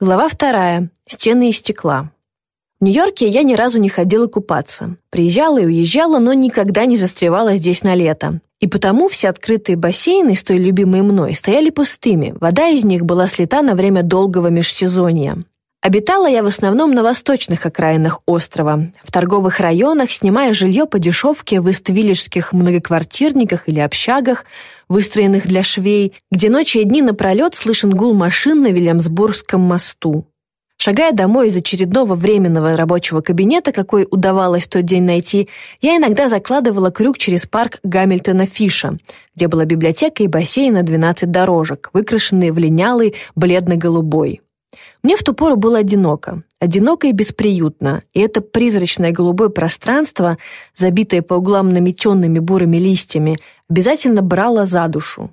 Глава вторая. Стены из стекла. В Нью-Йорке я ни разу не ходила купаться. Приезжала и уезжала, но никогда не застревала здесь на лето. И потому все открытые бассейны, с той любимой мной, стояли пустыми. Вода из них была слита на время долгого межсезонья. Обитала я в основном на восточных окраинах острова, в торговых районах, снимая жилье по дешевке в иствиллижских многоквартирниках или общагах, выстроенных для швей, где ночи и дни напролет слышен гул машин на Вильямсбургском мосту. Шагая домой из очередного временного рабочего кабинета, какой удавалось в тот день найти, я иногда закладывала крюк через парк Гамильтона Фиша, где была библиотека и бассейн на 12 дорожек, выкрашенные в линялый бледно-голубой. Мне в ту пору было одиноко, одиноко и бесприютно, и это призрачное голубое пространство, забитое по углам наметенными бурыми листьями, обязательно брало за душу.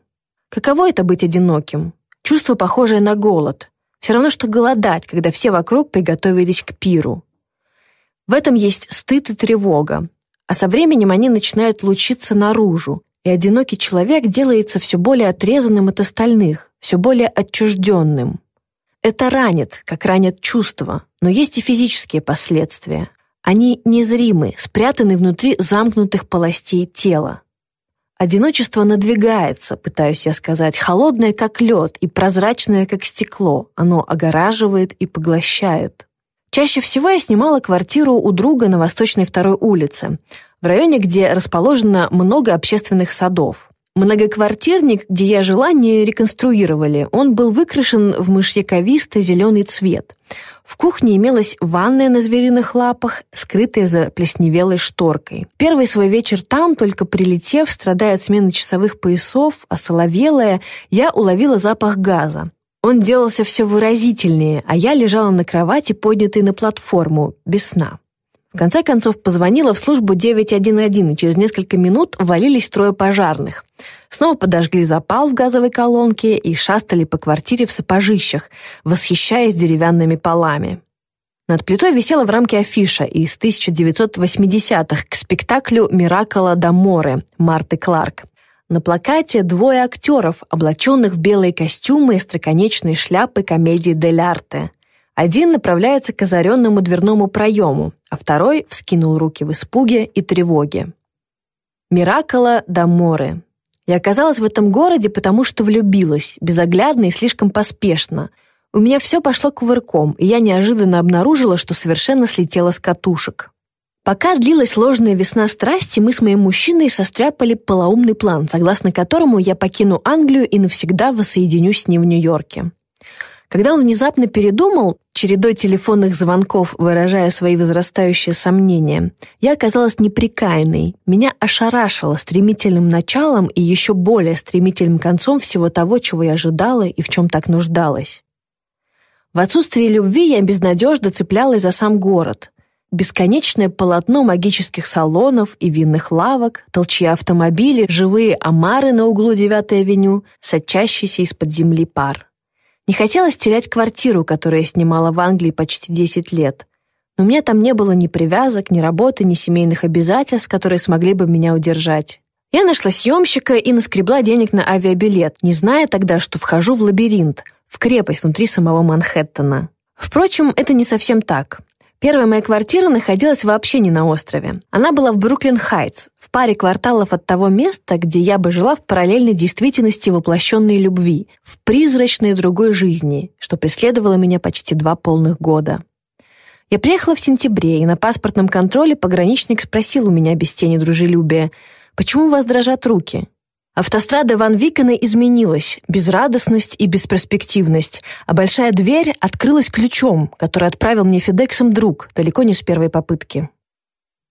Каково это быть одиноким? Чувство, похожее на голод. Все равно, что голодать, когда все вокруг приготовились к пиру. В этом есть стыд и тревога, а со временем они начинают лучиться наружу, и одинокий человек делается все более отрезанным от остальных, все более отчужденным. Это ранит, как ранят чувства, но есть и физические последствия. Они незримы, спрятаны внутри замкнутых полостей тела. Одиночество надвигается, пытаюсь я сказать, холодное, как лед, и прозрачное, как стекло. Оно огораживает и поглощает. Чаще всего я снимала квартиру у друга на Восточной второй улице, в районе, где расположено много общественных садов. Многоквартирник, где я жила, не реконструировали. Он был выкрашен в мышьяковисто-зеленый цвет. В кухне имелась ванная на звериных лапах, скрытая за плесневелой шторкой. Первый свой вечер там, только прилетев, страдая от смены часовых поясов, осоловелая, я уловила запах газа. Он делался все выразительнее, а я лежала на кровати, поднятой на платформу, без сна. В конце концов позвонила в службу 911, и через несколько минут валились трое пожарных. Снова подожгли запал в газовой колонке и шастали по квартире в сапожищах, восхищаясь деревянными полами. Над плитой висела в рамке афиша из 1980-х к спектаклю «Миракола да море» Марты Кларк. На плакате двое актеров, облаченных в белые костюмы и строконечные шляпы комедии «Дель Арте». Один направляется к озаренному дверному проему, а второй вскинул руки в испуге и тревоге. Миракола да море. Я оказалась в этом городе, потому что влюбилась, безоглядно и слишком поспешно. У меня все пошло кувырком, и я неожиданно обнаружила, что совершенно слетела с катушек. Пока длилась сложная весна страсти, мы с моим мужчиной состряпали полоумный план, согласно которому я покину Англию и навсегда воссоединюсь с ним в Нью-Йорке. Когда он внезапно передумал, чередой телефонных звонков выражая свои возрастающие сомнения, я оказалась неприкаянной. Меня ошарашило стремительным началом и еще более стремительным концом всего того, чего я ожидала и в чем так нуждалась. В отсутствие любви я безнадежно цеплялась за сам город. Бесконечное полотно магических салонов и винных лавок, толчья автомобили, живые омары на углу 9-й авеню, сочащийся из-под земли пар. Не хотелось терять квартиру, которую я снимала в Англии почти 10 лет. Но у меня там не было ни привязок, ни работы, ни семейных обязательств, которые смогли бы меня удержать. Я нашла съемщика и наскребла денег на авиабилет, не зная тогда, что вхожу в лабиринт, в крепость внутри самого Манхэттена. Впрочем, это не совсем так. Первая моя квартира находилась вообще не на острове. Она была в Бруклин-Хайтс, в паре кварталов от того места, где я бы жила в параллельной действительности воплощенной любви, в призрачной другой жизни, что преследовало меня почти два полных года. Я приехала в сентябре, и на паспортном контроле пограничник спросил у меня без тени дружелюбия, «Почему у вас дрожат руки?» Автострада Ван Викена изменилась, безрадостность и бесперспективность, а большая дверь открылась ключом, который отправил мне Федексом друг, далеко не с первой попытки.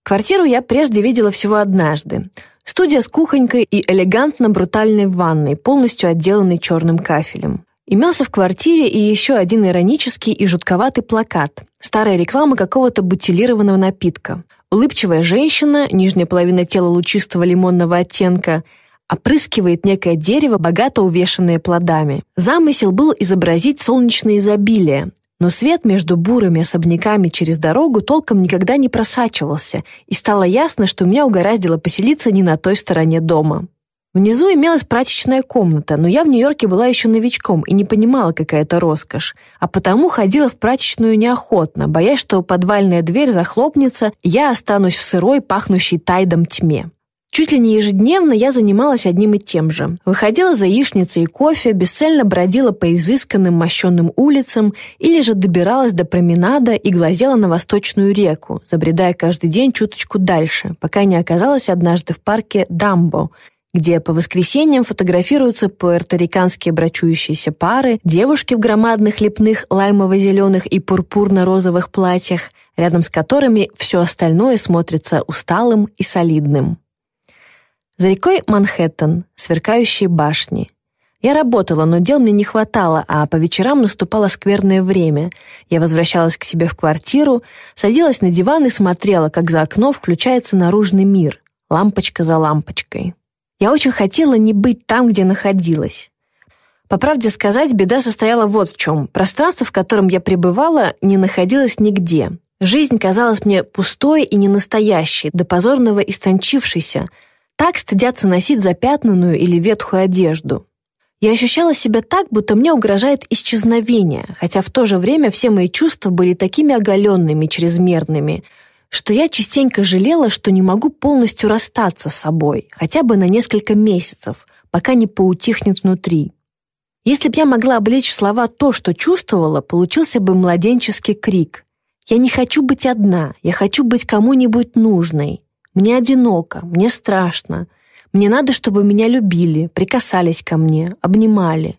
Квартиру я прежде видела всего однажды. Студия с кухонькой и элегантно-брутальной ванной, полностью отделанной черным кафелем. Имелся в квартире и еще один иронический и жутковатый плакат. Старая реклама какого-то бутилированного напитка. Улыбчивая женщина, нижняя половина тела лучистого лимонного оттенка – опрыскивает некое дерево, богато увешанное плодами. Замысел был изобразить солнечное изобилие, но свет между бурыми особняками через дорогу толком никогда не просачивался, и стало ясно, что меня угораздило поселиться не на той стороне дома. Внизу имелась прачечная комната, но я в Нью-Йорке была еще новичком и не понимала, какая это роскошь, а потому ходила в прачечную неохотно, боясь, что подвальная дверь захлопнется, и я останусь в сырой, пахнущей тайдом тьме. Чуть ли не ежедневно я занималась одним и тем же. Выходила за яичницей и кофе, бесцельно бродила по изысканным мощенным улицам или же добиралась до променада и глазела на восточную реку, забредая каждый день чуточку дальше, пока не оказалась однажды в парке Дамбо, где по воскресеньям фотографируются пуэрториканские брачующиеся пары, девушки в громадных лепных лаймово-зеленых и пурпурно-розовых платьях, рядом с которыми все остальное смотрится усталым и солидным. За рекой Манхэттен, сверкающие башни. Я работала, но дел мне не хватало, а по вечерам наступало скверное время. Я возвращалась к себе в квартиру, садилась на диван и смотрела, как за окно включается наружный мир, лампочка за лампочкой. Я очень хотела не быть там, где находилась. По правде сказать, беда состояла вот в чем. Пространство, в котором я пребывала, не находилось нигде. Жизнь казалась мне пустой и ненастоящей, до позорного истончившейся. Так стыдятся носить запятнанную или ветхую одежду. Я ощущала себя так, будто мне угрожает исчезновение, хотя в то же время все мои чувства были такими оголенными, чрезмерными – что я частенько жалела, что не могу полностью расстаться с собой, хотя бы на несколько месяцев, пока не поутихнет внутри. Если б я могла облечь в слова то, что чувствовала, получился бы младенческий крик. «Я не хочу быть одна, я хочу быть кому-нибудь нужной. Мне одиноко, мне страшно. Мне надо, чтобы меня любили, прикасались ко мне, обнимали».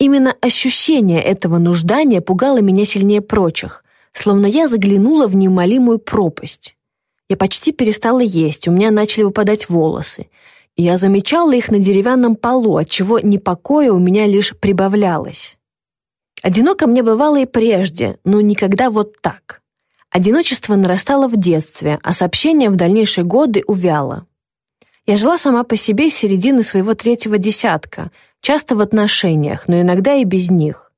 Именно ощущение этого нуждания пугало меня сильнее прочих, словно я заглянула в неумолимую пропасть. Я почти перестала есть, у меня начали выпадать волосы. Я замечала их на деревянном полу, отчего непокоя у меня лишь прибавлялось. Одиноко мне бывало и прежде, но никогда вот так. Одиночество нарастало в детстве, а сообщение в дальнейшие годы увяло. Я жила сама по себе с середины своего третьего десятка, часто в отношениях, но иногда и без них.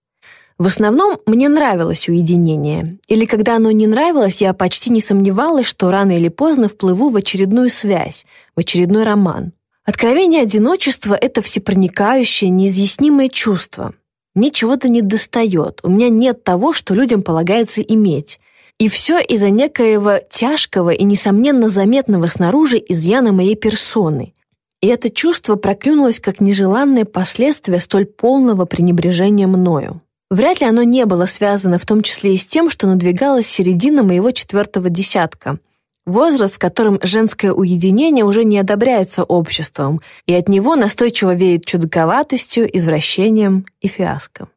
В основном мне нравилось уединение. Или когда оно не нравилось, я почти не сомневалась, что рано или поздно вплыву в очередную связь, в очередной роман. Откровение одиночества — это всепроникающее, неизъяснимое чувство. Мне чего-то не достает, у меня нет того, что людям полагается иметь. И все из-за некоего тяжкого и, несомненно, заметного снаружи изъяна моей персоны. И это чувство проклюнулось как нежеланное последствие столь полного пренебрежения мною. Вряд ли оно не было связано в том числе и с тем, что надвигалась середина моего четвертого десятка. Возраст, в котором женское уединение уже не одобряется обществом, и от него настойчиво веет чудаковатостью, извращением и фиаско.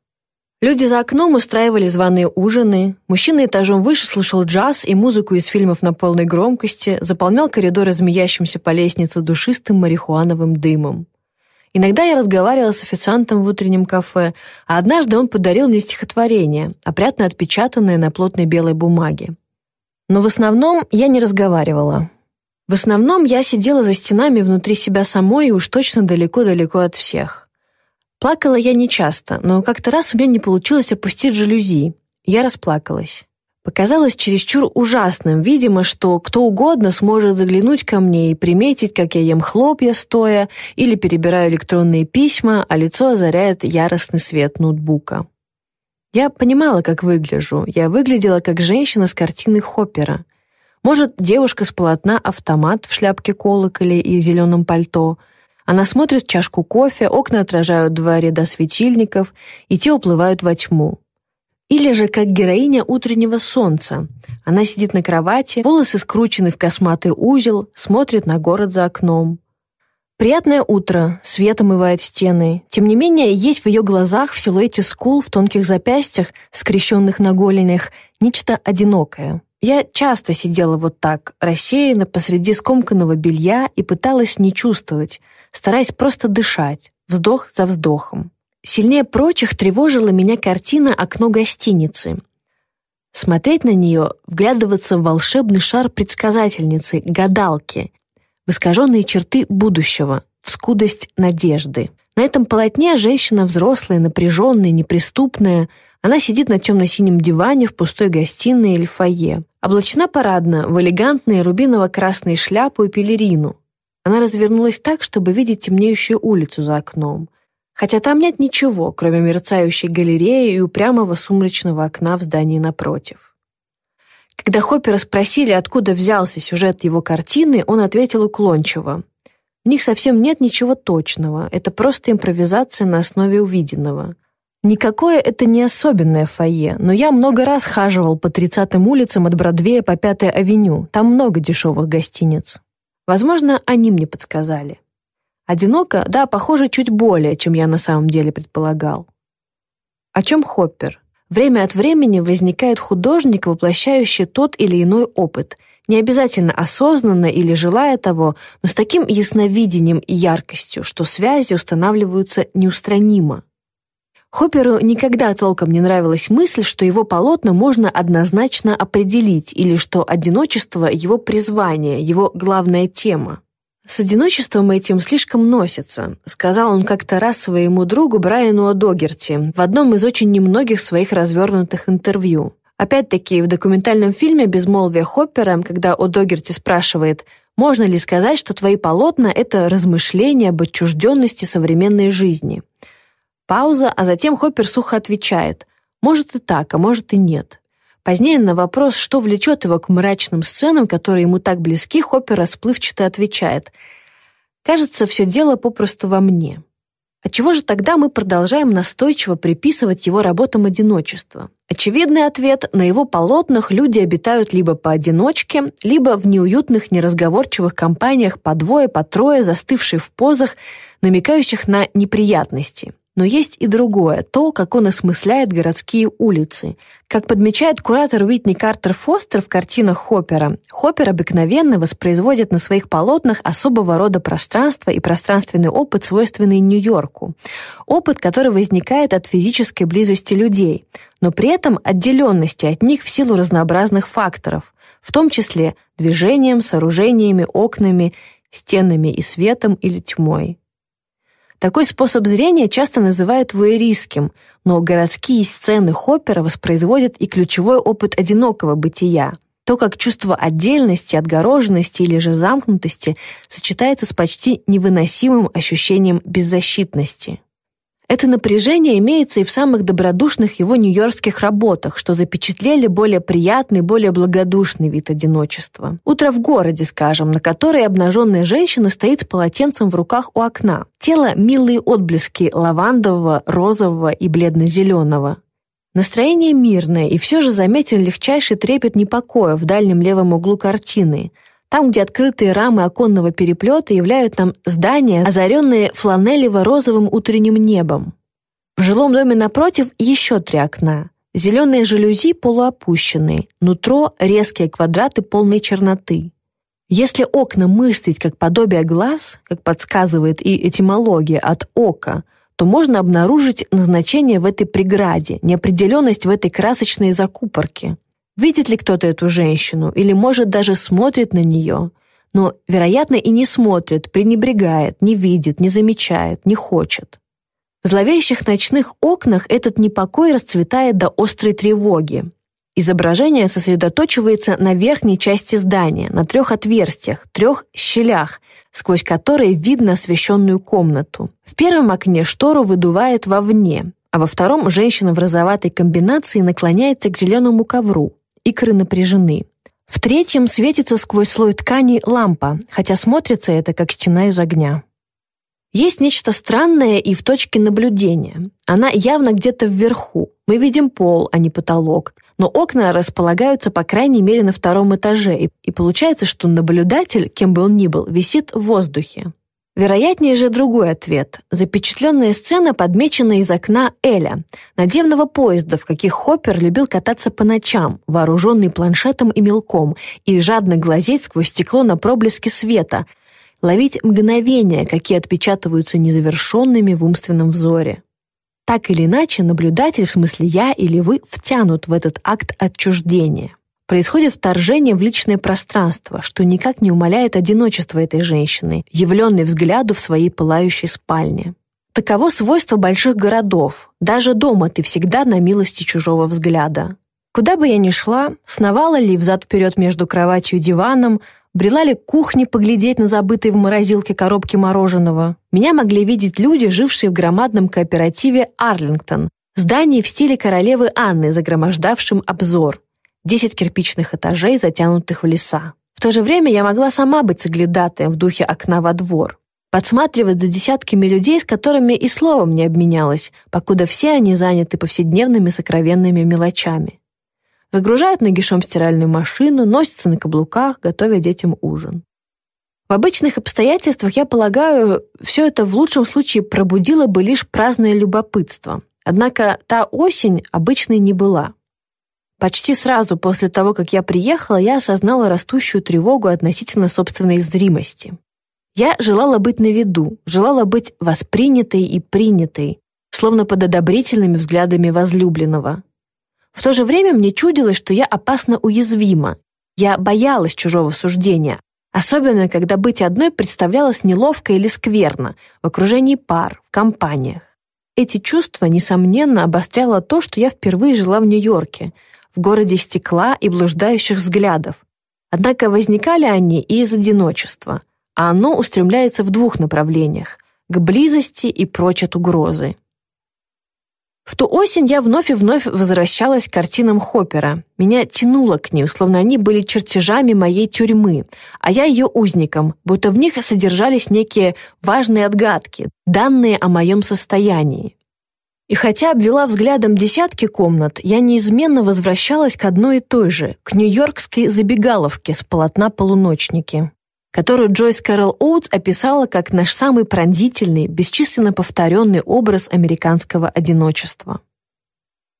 Люди за окном устраивали званые ужины, мужчина этажом выше слушал джаз и музыку из фильмов на полной громкости, заполнял коридоры змеящимся по лестнице душистым марихуановым дымом. Иногда я разговаривала с официантом в утреннем кафе, а однажды он подарил мне стихотворение, опрятно отпечатанное на плотной белой бумаге. Но в основном я не разговаривала. В основном я сидела за стенами внутри себя самой и уж точно далеко-далеко от всех. Плакала я нечасто, но как-то раз у меня не получилось опустить жалюзи. Я расплакалась показалось чересчур ужасным. Видимо, что кто угодно сможет заглянуть ко мне и приметить, как я ем хлопья стоя или перебираю электронные письма, а лицо озаряет яростный свет ноутбука. Я понимала, как выгляжу. Я выглядела как женщина с картины Хоппера. Может, девушка с полотна автомат в шляпке колоколе и зеленом пальто. Она смотрит в чашку кофе, окна отражают два ряда светильников, и те уплывают во тьму. Или же как героиня «Утреннего солнца». Она сидит на кровати, волосы скручены в косматый узел, смотрит на город за окном. Приятное утро, свет омывает стены. Тем не менее, есть в ее глазах, в силуэте скул, в тонких запястьях, скрещенных на голенях, нечто одинокое. Я часто сидела вот так, рассеянно посреди скомканного белья и пыталась не чувствовать, стараясь просто дышать, вздох за вздохом. Сильнее прочих тревожила меня картина «Окно гостиницы». Смотреть на нее, вглядываться в волшебный шар предсказательницы, гадалки, в искаженные черты будущего, в скудость надежды. На этом полотне женщина взрослая, напряженная, неприступная. Она сидит на темно-синем диване в пустой гостиной или фойе. Облачена парадно в элегантные рубиново-красные шляпу и пелерину. Она развернулась так, чтобы видеть темнеющую улицу за окном. Хотя там нет ничего, кроме мерцающей галереи и упрямого сумрачного окна в здании напротив. Когда Хоппера спросили, откуда взялся сюжет его картины, он ответил уклончиво. В них совсем нет ничего точного, это просто импровизация на основе увиденного. Никакое это не особенное фойе, но я много раз хаживал по 30-м улицам от Бродвея по 5-й авеню, там много дешевых гостиниц. Возможно, они мне подсказали. Одиноко, да, похоже, чуть более, чем я на самом деле предполагал. О чем Хоппер? Время от времени возникает художник, воплощающий тот или иной опыт – не обязательно осознанно или желая того, но с таким ясновидением и яркостью, что связи устанавливаются неустранимо. Хопперу никогда толком не нравилась мысль, что его полотна можно однозначно определить или что одиночество — его призвание, его главная тема. «С одиночеством этим слишком носится», — сказал он как-то раз своему другу Брайану Одогерти в одном из очень немногих своих развернутых интервью. Опять-таки, в документальном фильме «Безмолвие Хоппера», когда О. Догерти спрашивает, можно ли сказать, что твои полотна — это размышления об отчужденности современной жизни. Пауза, а затем Хоппер сухо отвечает, может и так, а может и нет. Позднее на вопрос, что влечет его к мрачным сценам, которые ему так близки, Хоппер расплывчато отвечает, «Кажется, все дело попросту во мне». Отчего же тогда мы продолжаем настойчиво приписывать его работам одиночество? Очевидный ответ – на его полотнах люди обитают либо поодиночке, либо в неуютных, неразговорчивых компаниях по двое, по трое, застывшие в позах, намекающих на неприятности. Но есть и другое, то, как он осмысляет городские улицы. Как подмечает куратор Уитни Картер Фостер в картинах Хоппера, Хоппер обыкновенно воспроизводит на своих полотнах особого рода пространство и пространственный опыт, свойственный Нью-Йорку. Опыт, который возникает от физической близости людей, но при этом отделенности от них в силу разнообразных факторов, в том числе движением, сооружениями, окнами, стенами и светом или тьмой. Такой способ зрения часто называют вуэристским, но городские сцены Хоппера воспроизводят и ключевой опыт одинокого бытия. То, как чувство отдельности, отгороженности или же замкнутости сочетается с почти невыносимым ощущением беззащитности. Это напряжение имеется и в самых добродушных его нью-йоркских работах, что запечатлели более приятный, более благодушный вид одиночества. «Утро в городе», скажем, на которой обнаженная женщина стоит с полотенцем в руках у окна. Тело – милые отблески лавандового, розового и бледно-зеленого. Настроение мирное, и все же заметен легчайший трепет непокоя в дальнем левом углу картины – там, где открытые рамы оконного переплета являют нам здания, озаренные фланелево-розовым утренним небом. В жилом доме напротив еще три окна. Зеленые жалюзи полуопущенные, нутро — резкие квадраты полной черноты. Если окна мыслить как подобие глаз, как подсказывает и этимология от ока, то можно обнаружить назначение в этой преграде, неопределенность в этой красочной закупорке. Видит ли кто-то эту женщину или, может, даже смотрит на нее, но, вероятно, и не смотрит, пренебрегает, не видит, не замечает, не хочет. В зловещих ночных окнах этот непокой расцветает до острой тревоги. Изображение сосредоточивается на верхней части здания, на трех отверстиях, трех щелях, сквозь которые видно освещенную комнату. В первом окне штору выдувает вовне, а во втором женщина в розоватой комбинации наклоняется к зеленому ковру, икры напряжены. В третьем светится сквозь слой ткани лампа, хотя смотрится это как стена из огня. Есть нечто странное и в точке наблюдения. Она явно где-то вверху. Мы видим пол, а не потолок. Но окна располагаются по крайней мере на втором этаже, и, и получается, что наблюдатель, кем бы он ни был, висит в воздухе. Вероятнее же другой ответ. Запечатленная сцена подмечена из окна Эля, надевного поезда, в каких Хоппер любил кататься по ночам, вооруженный планшетом и мелком, и жадно глазеть сквозь стекло на проблески света, ловить мгновения, какие отпечатываются незавершенными в умственном взоре. Так или иначе, наблюдатель, в смысле я или вы, втянут в этот акт отчуждения происходит вторжение в личное пространство, что никак не умаляет одиночество этой женщины, явленной взгляду в своей пылающей спальне. Таково свойство больших городов. Даже дома ты всегда на милости чужого взгляда. Куда бы я ни шла, сновала ли взад-вперед между кроватью и диваном, брела ли к кухне поглядеть на забытые в морозилке коробки мороженого. Меня могли видеть люди, жившие в громадном кооперативе «Арлингтон», здании в стиле королевы Анны, загромождавшем обзор. Десять кирпичных этажей, затянутых в леса. В то же время я могла сама быть соглядатаем в духе окна во двор подсматривать за десятками людей, с которыми и словом не обменялась, покуда все они заняты повседневными сокровенными мелочами. Загружают нагишом стиральную машину, носятся на каблуках, готовя детям ужин. В обычных обстоятельствах, я полагаю, все это в лучшем случае пробудило бы лишь праздное любопытство. Однако та осень обычной не была. Почти сразу после того, как я приехала, я осознала растущую тревогу относительно собственной зримости. Я желала быть на виду, желала быть воспринятой и принятой, словно под одобрительными взглядами возлюбленного. В то же время мне чудилось, что я опасно уязвима. Я боялась чужого суждения, особенно когда быть одной представлялось неловко или скверно, в окружении пар, в компаниях. Эти чувства, несомненно, обостряло то, что я впервые жила в Нью-Йорке, в городе стекла и блуждающих взглядов. Однако возникали они и из одиночества, а оно устремляется в двух направлениях – к близости и прочь от угрозы. В ту осень я вновь и вновь возвращалась к картинам Хоппера. Меня тянуло к ним, словно они были чертежами моей тюрьмы, а я ее узником, будто в них содержались некие важные отгадки, данные о моем состоянии. И хотя обвела взглядом десятки комнат, я неизменно возвращалась к одной и той же, к нью-йоркской забегаловке с полотна «Полуночники» которую Джойс Кэрол Оутс описала как наш самый пронзительный, бесчисленно повторенный образ американского одиночества.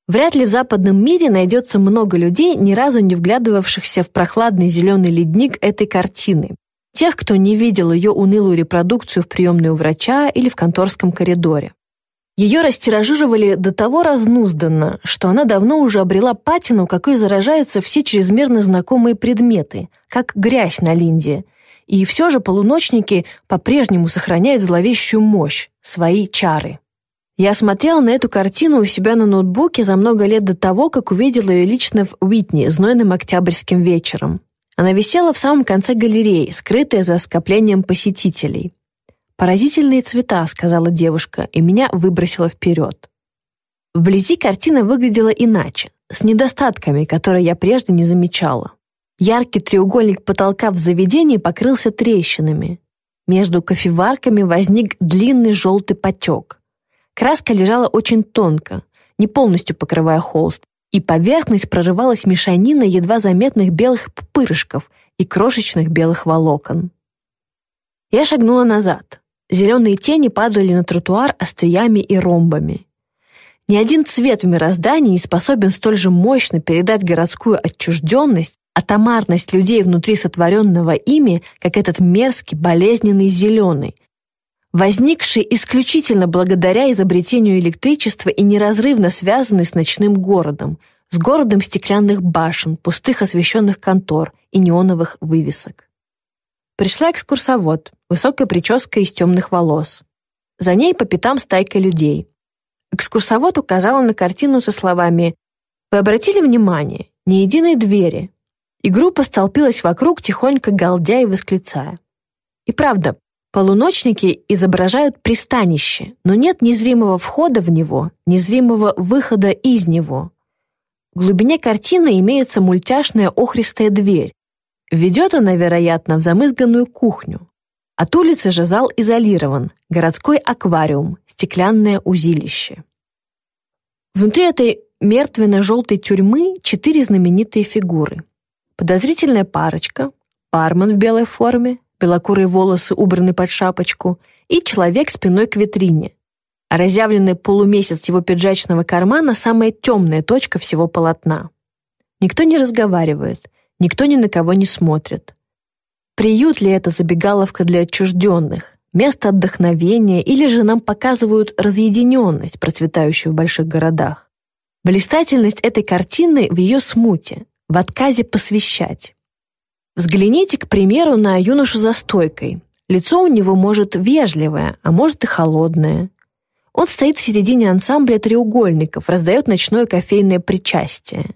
Вряд ли в западном мире найдется много людей, ни разу не вглядывавшихся в прохладный зеленый ледник этой картины. Тех, кто не видел ее унылую репродукцию в приемной у врача или в конторском коридоре. Ее растиражировали до того разнузданно, что она давно уже обрела патину, какой заражаются все чрезмерно знакомые предметы, как грязь на линде – и все же полуночники по-прежнему сохраняют зловещую мощь, свои чары. Я смотрела на эту картину у себя на ноутбуке за много лет до того, как увидела ее лично в Уитни знойным октябрьским вечером. Она висела в самом конце галереи, скрытая за скоплением посетителей. «Поразительные цвета», — сказала девушка, и меня выбросила вперед. Вблизи картина выглядела иначе, с недостатками, которые я прежде не замечала. Яркий треугольник потолка в заведении покрылся трещинами. Между кофеварками возник длинный желтый потек. Краска лежала очень тонко, не полностью покрывая холст, и поверхность прорывалась мешанина едва заметных белых пупырышков и крошечных белых волокон. Я шагнула назад. Зеленые тени падали на тротуар остриями и ромбами. Ни один цвет в мироздании не способен столь же мощно передать городскую отчужденность, атомарность людей внутри сотворенного ими, как этот мерзкий, болезненный зеленый, возникший исключительно благодаря изобретению электричества и неразрывно связанный с ночным городом, с городом стеклянных башен, пустых освещенных контор и неоновых вывесок. Пришла экскурсовод, высокая прическа из темных волос. За ней по пятам стайка людей. Экскурсовод указала на картину со словами «Вы обратили внимание? Ни единой двери, и группа столпилась вокруг, тихонько галдя и восклицая. И правда, полуночники изображают пристанище, но нет незримого входа в него, незримого выхода из него. В глубине картины имеется мультяшная охристая дверь. Ведет она, вероятно, в замызганную кухню. От улицы же зал изолирован, городской аквариум, стеклянное узилище. Внутри этой мертвенно-желтой тюрьмы четыре знаменитые фигуры. Подозрительная парочка, бармен в белой форме, белокурые волосы убраны под шапочку и человек спиной к витрине. А разъявленный полумесяц его пиджачного кармана – самая темная точка всего полотна. Никто не разговаривает, никто ни на кого не смотрит. Приют ли это забегаловка для отчужденных, место отдохновения или же нам показывают разъединенность, процветающую в больших городах? Блистательность этой картины в ее смуте, в отказе посвящать. Взгляните, к примеру, на юношу за стойкой. Лицо у него может вежливое, а может и холодное. Он стоит в середине ансамбля треугольников, раздает ночное кофейное причастие.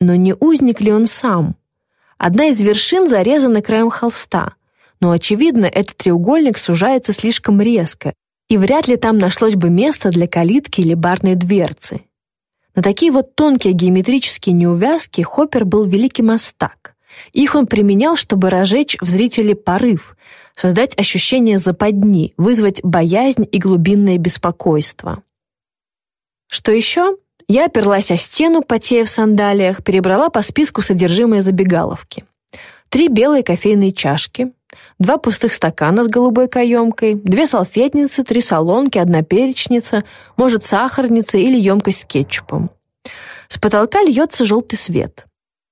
Но не узник ли он сам? Одна из вершин зарезана краем холста, но, очевидно, этот треугольник сужается слишком резко, и вряд ли там нашлось бы место для калитки или барной дверцы. На такие вот тонкие геометрические неувязки Хоппер был великий мастак. Их он применял, чтобы разжечь в зрителе порыв, создать ощущение западни, вызвать боязнь и глубинное беспокойство. Что еще? Я оперлась о стену, потея в сандалиях, перебрала по списку содержимое забегаловки. Три белые кофейные чашки, два пустых стакана с голубой каемкой, две салфетницы, три солонки, одна перечница, может, сахарница или емкость с кетчупом. С потолка льется желтый свет.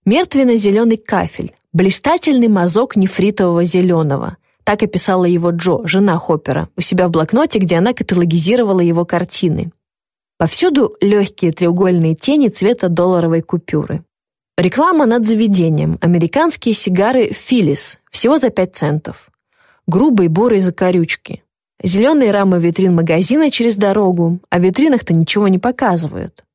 Мертвенно-зеленый кафель, блистательный мазок нефритового зеленого. Так описала его Джо, жена Хоппера, у себя в блокноте, где она каталогизировала его картины. Повсюду легкие треугольные тени цвета долларовой купюры. Реклама над заведением. Американские сигары «Филлис» всего за 5 центов. Грубые бурые закорючки. Зеленые рамы витрин магазина через дорогу, а в витринах-то ничего не показывают.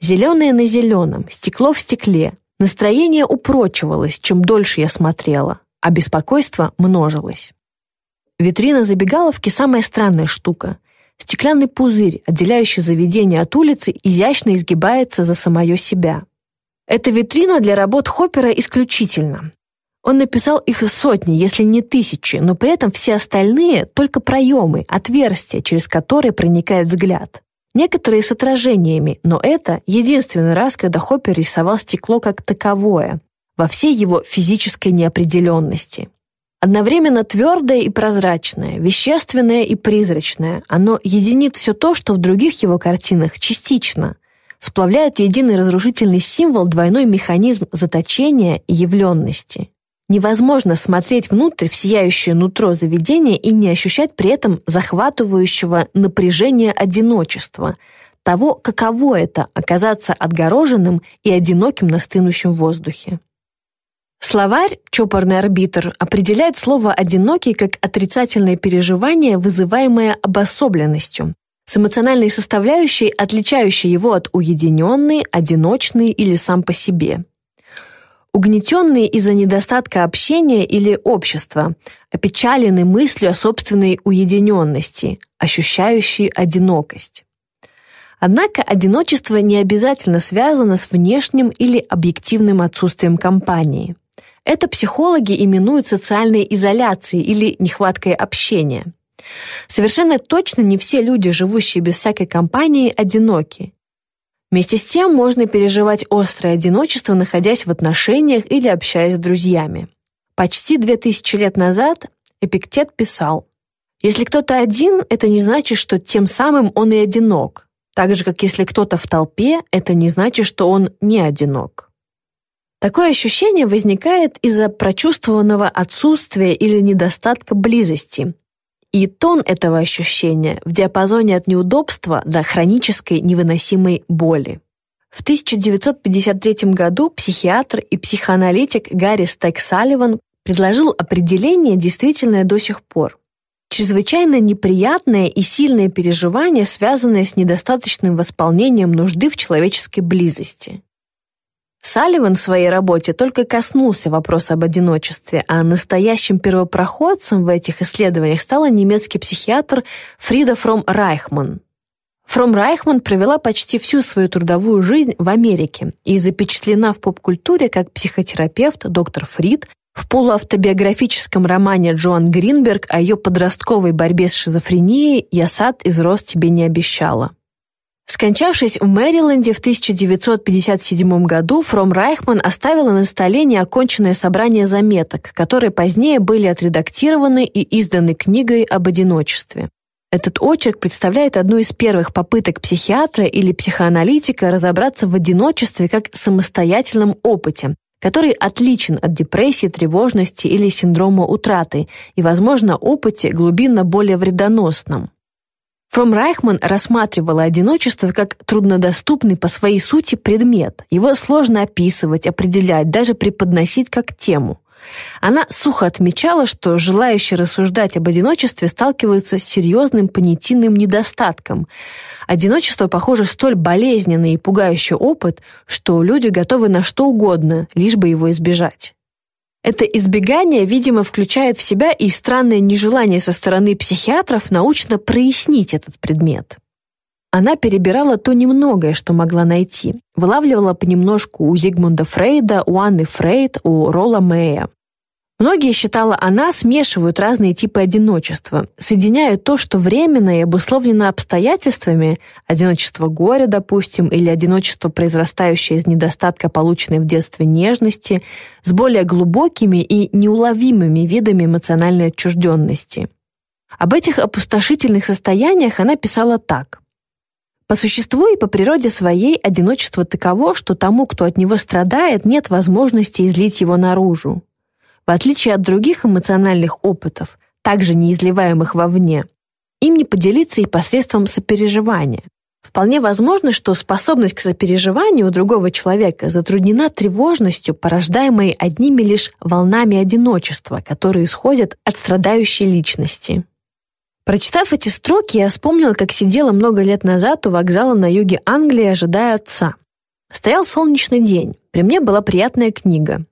Зеленые на зеленом, стекло в стекле. Настроение упрочивалось, чем дольше я смотрела, а беспокойство множилось. Витрина забегаловки – самая странная штука. Стеклянный пузырь, отделяющий заведение от улицы, изящно изгибается за самое себя. Эта витрина для работ Хоппера исключительно. Он написал их сотни, если не тысячи, но при этом все остальные — только проемы, отверстия, через которые проникает взгляд. Некоторые с отражениями, но это единственный раз, когда Хоппер рисовал стекло как таковое, во всей его физической неопределенности. Одновременно твердое и прозрачное, вещественное и призрачное, оно единит все то, что в других его картинах частично, сплавляют в единый разрушительный символ двойной механизм заточения и явленности. Невозможно смотреть внутрь в сияющее нутро заведения и не ощущать при этом захватывающего напряжения одиночества, того, каково это — оказаться отгороженным и одиноким на стынущем воздухе. Словарь «чопорный арбитр» определяет слово «одинокий» как отрицательное переживание, вызываемое обособленностью, с эмоциональной составляющей, отличающей его от уединенной, одиночной или сам по себе. Угнетенные из-за недостатка общения или общества, опечалены мыслью о собственной уединенности, ощущающие одинокость. Однако одиночество не обязательно связано с внешним или объективным отсутствием компании. Это психологи именуют социальной изоляцией или нехваткой общения. Совершенно точно не все люди, живущие без всякой компании, одиноки. Вместе с тем можно переживать острое одиночество, находясь в отношениях или общаясь с друзьями. Почти две тысячи лет назад Эпиктет писал, «Если кто-то один, это не значит, что тем самым он и одинок, так же, как если кто-то в толпе, это не значит, что он не одинок». Такое ощущение возникает из-за прочувствованного отсутствия или недостатка близости, и тон этого ощущения в диапазоне от неудобства до хронической невыносимой боли. В 1953 году психиатр и психоаналитик Гарри Стек Салливан предложил определение, действительное до сих пор. Чрезвычайно неприятное и сильное переживание, связанное с недостаточным восполнением нужды в человеческой близости. Салливан в своей работе только коснулся вопроса об одиночестве, а настоящим первопроходцем в этих исследованиях стала немецкий психиатр Фрида Фром Райхман. Фром Райхман провела почти всю свою трудовую жизнь в Америке и запечатлена в поп-культуре как психотерапевт доктор Фрид в полуавтобиографическом романе Джоан Гринберг о ее подростковой борьбе с шизофренией «Я сад из роз тебе не обещала». Скончавшись в Мэриленде в 1957 году, Фром Райхман оставила на столе неоконченное собрание заметок, которые позднее были отредактированы и изданы книгой об одиночестве. Этот очерк представляет одну из первых попыток психиатра или психоаналитика разобраться в одиночестве как самостоятельном опыте, который отличен от депрессии, тревожности или синдрома утраты и, возможно, опыте глубинно более вредоносном. Фром Райхман рассматривала одиночество как труднодоступный по своей сути предмет. Его сложно описывать, определять, даже преподносить как тему. Она сухо отмечала, что желающие рассуждать об одиночестве сталкиваются с серьезным понятийным недостатком. Одиночество, похоже, столь болезненный и пугающий опыт, что люди готовы на что угодно, лишь бы его избежать. Это избегание, видимо, включает в себя и странное нежелание со стороны психиатров научно прояснить этот предмет. Она перебирала то немногое, что могла найти. Вылавливала понемножку у Зигмунда Фрейда, у Анны Фрейд, у Ролла Мэя. Многие, считала она, смешивают разные типы одиночества, соединяют то, что временно и обусловлено обстоятельствами, одиночество горя, допустим, или одиночество, произрастающее из недостатка полученной в детстве нежности, с более глубокими и неуловимыми видами эмоциональной отчужденности. Об этих опустошительных состояниях она писала так. По существу и по природе своей одиночество таково, что тому, кто от него страдает, нет возможности излить его наружу. В отличие от других эмоциональных опытов, также не изливаемых вовне, им не поделиться и посредством сопереживания. Вполне возможно, что способность к сопереживанию у другого человека затруднена тревожностью, порождаемой одними лишь волнами одиночества, которые исходят от страдающей личности. Прочитав эти строки, я вспомнила, как сидела много лет назад у вокзала на юге Англии, ожидая отца. Стоял солнечный день. При мне была приятная книга.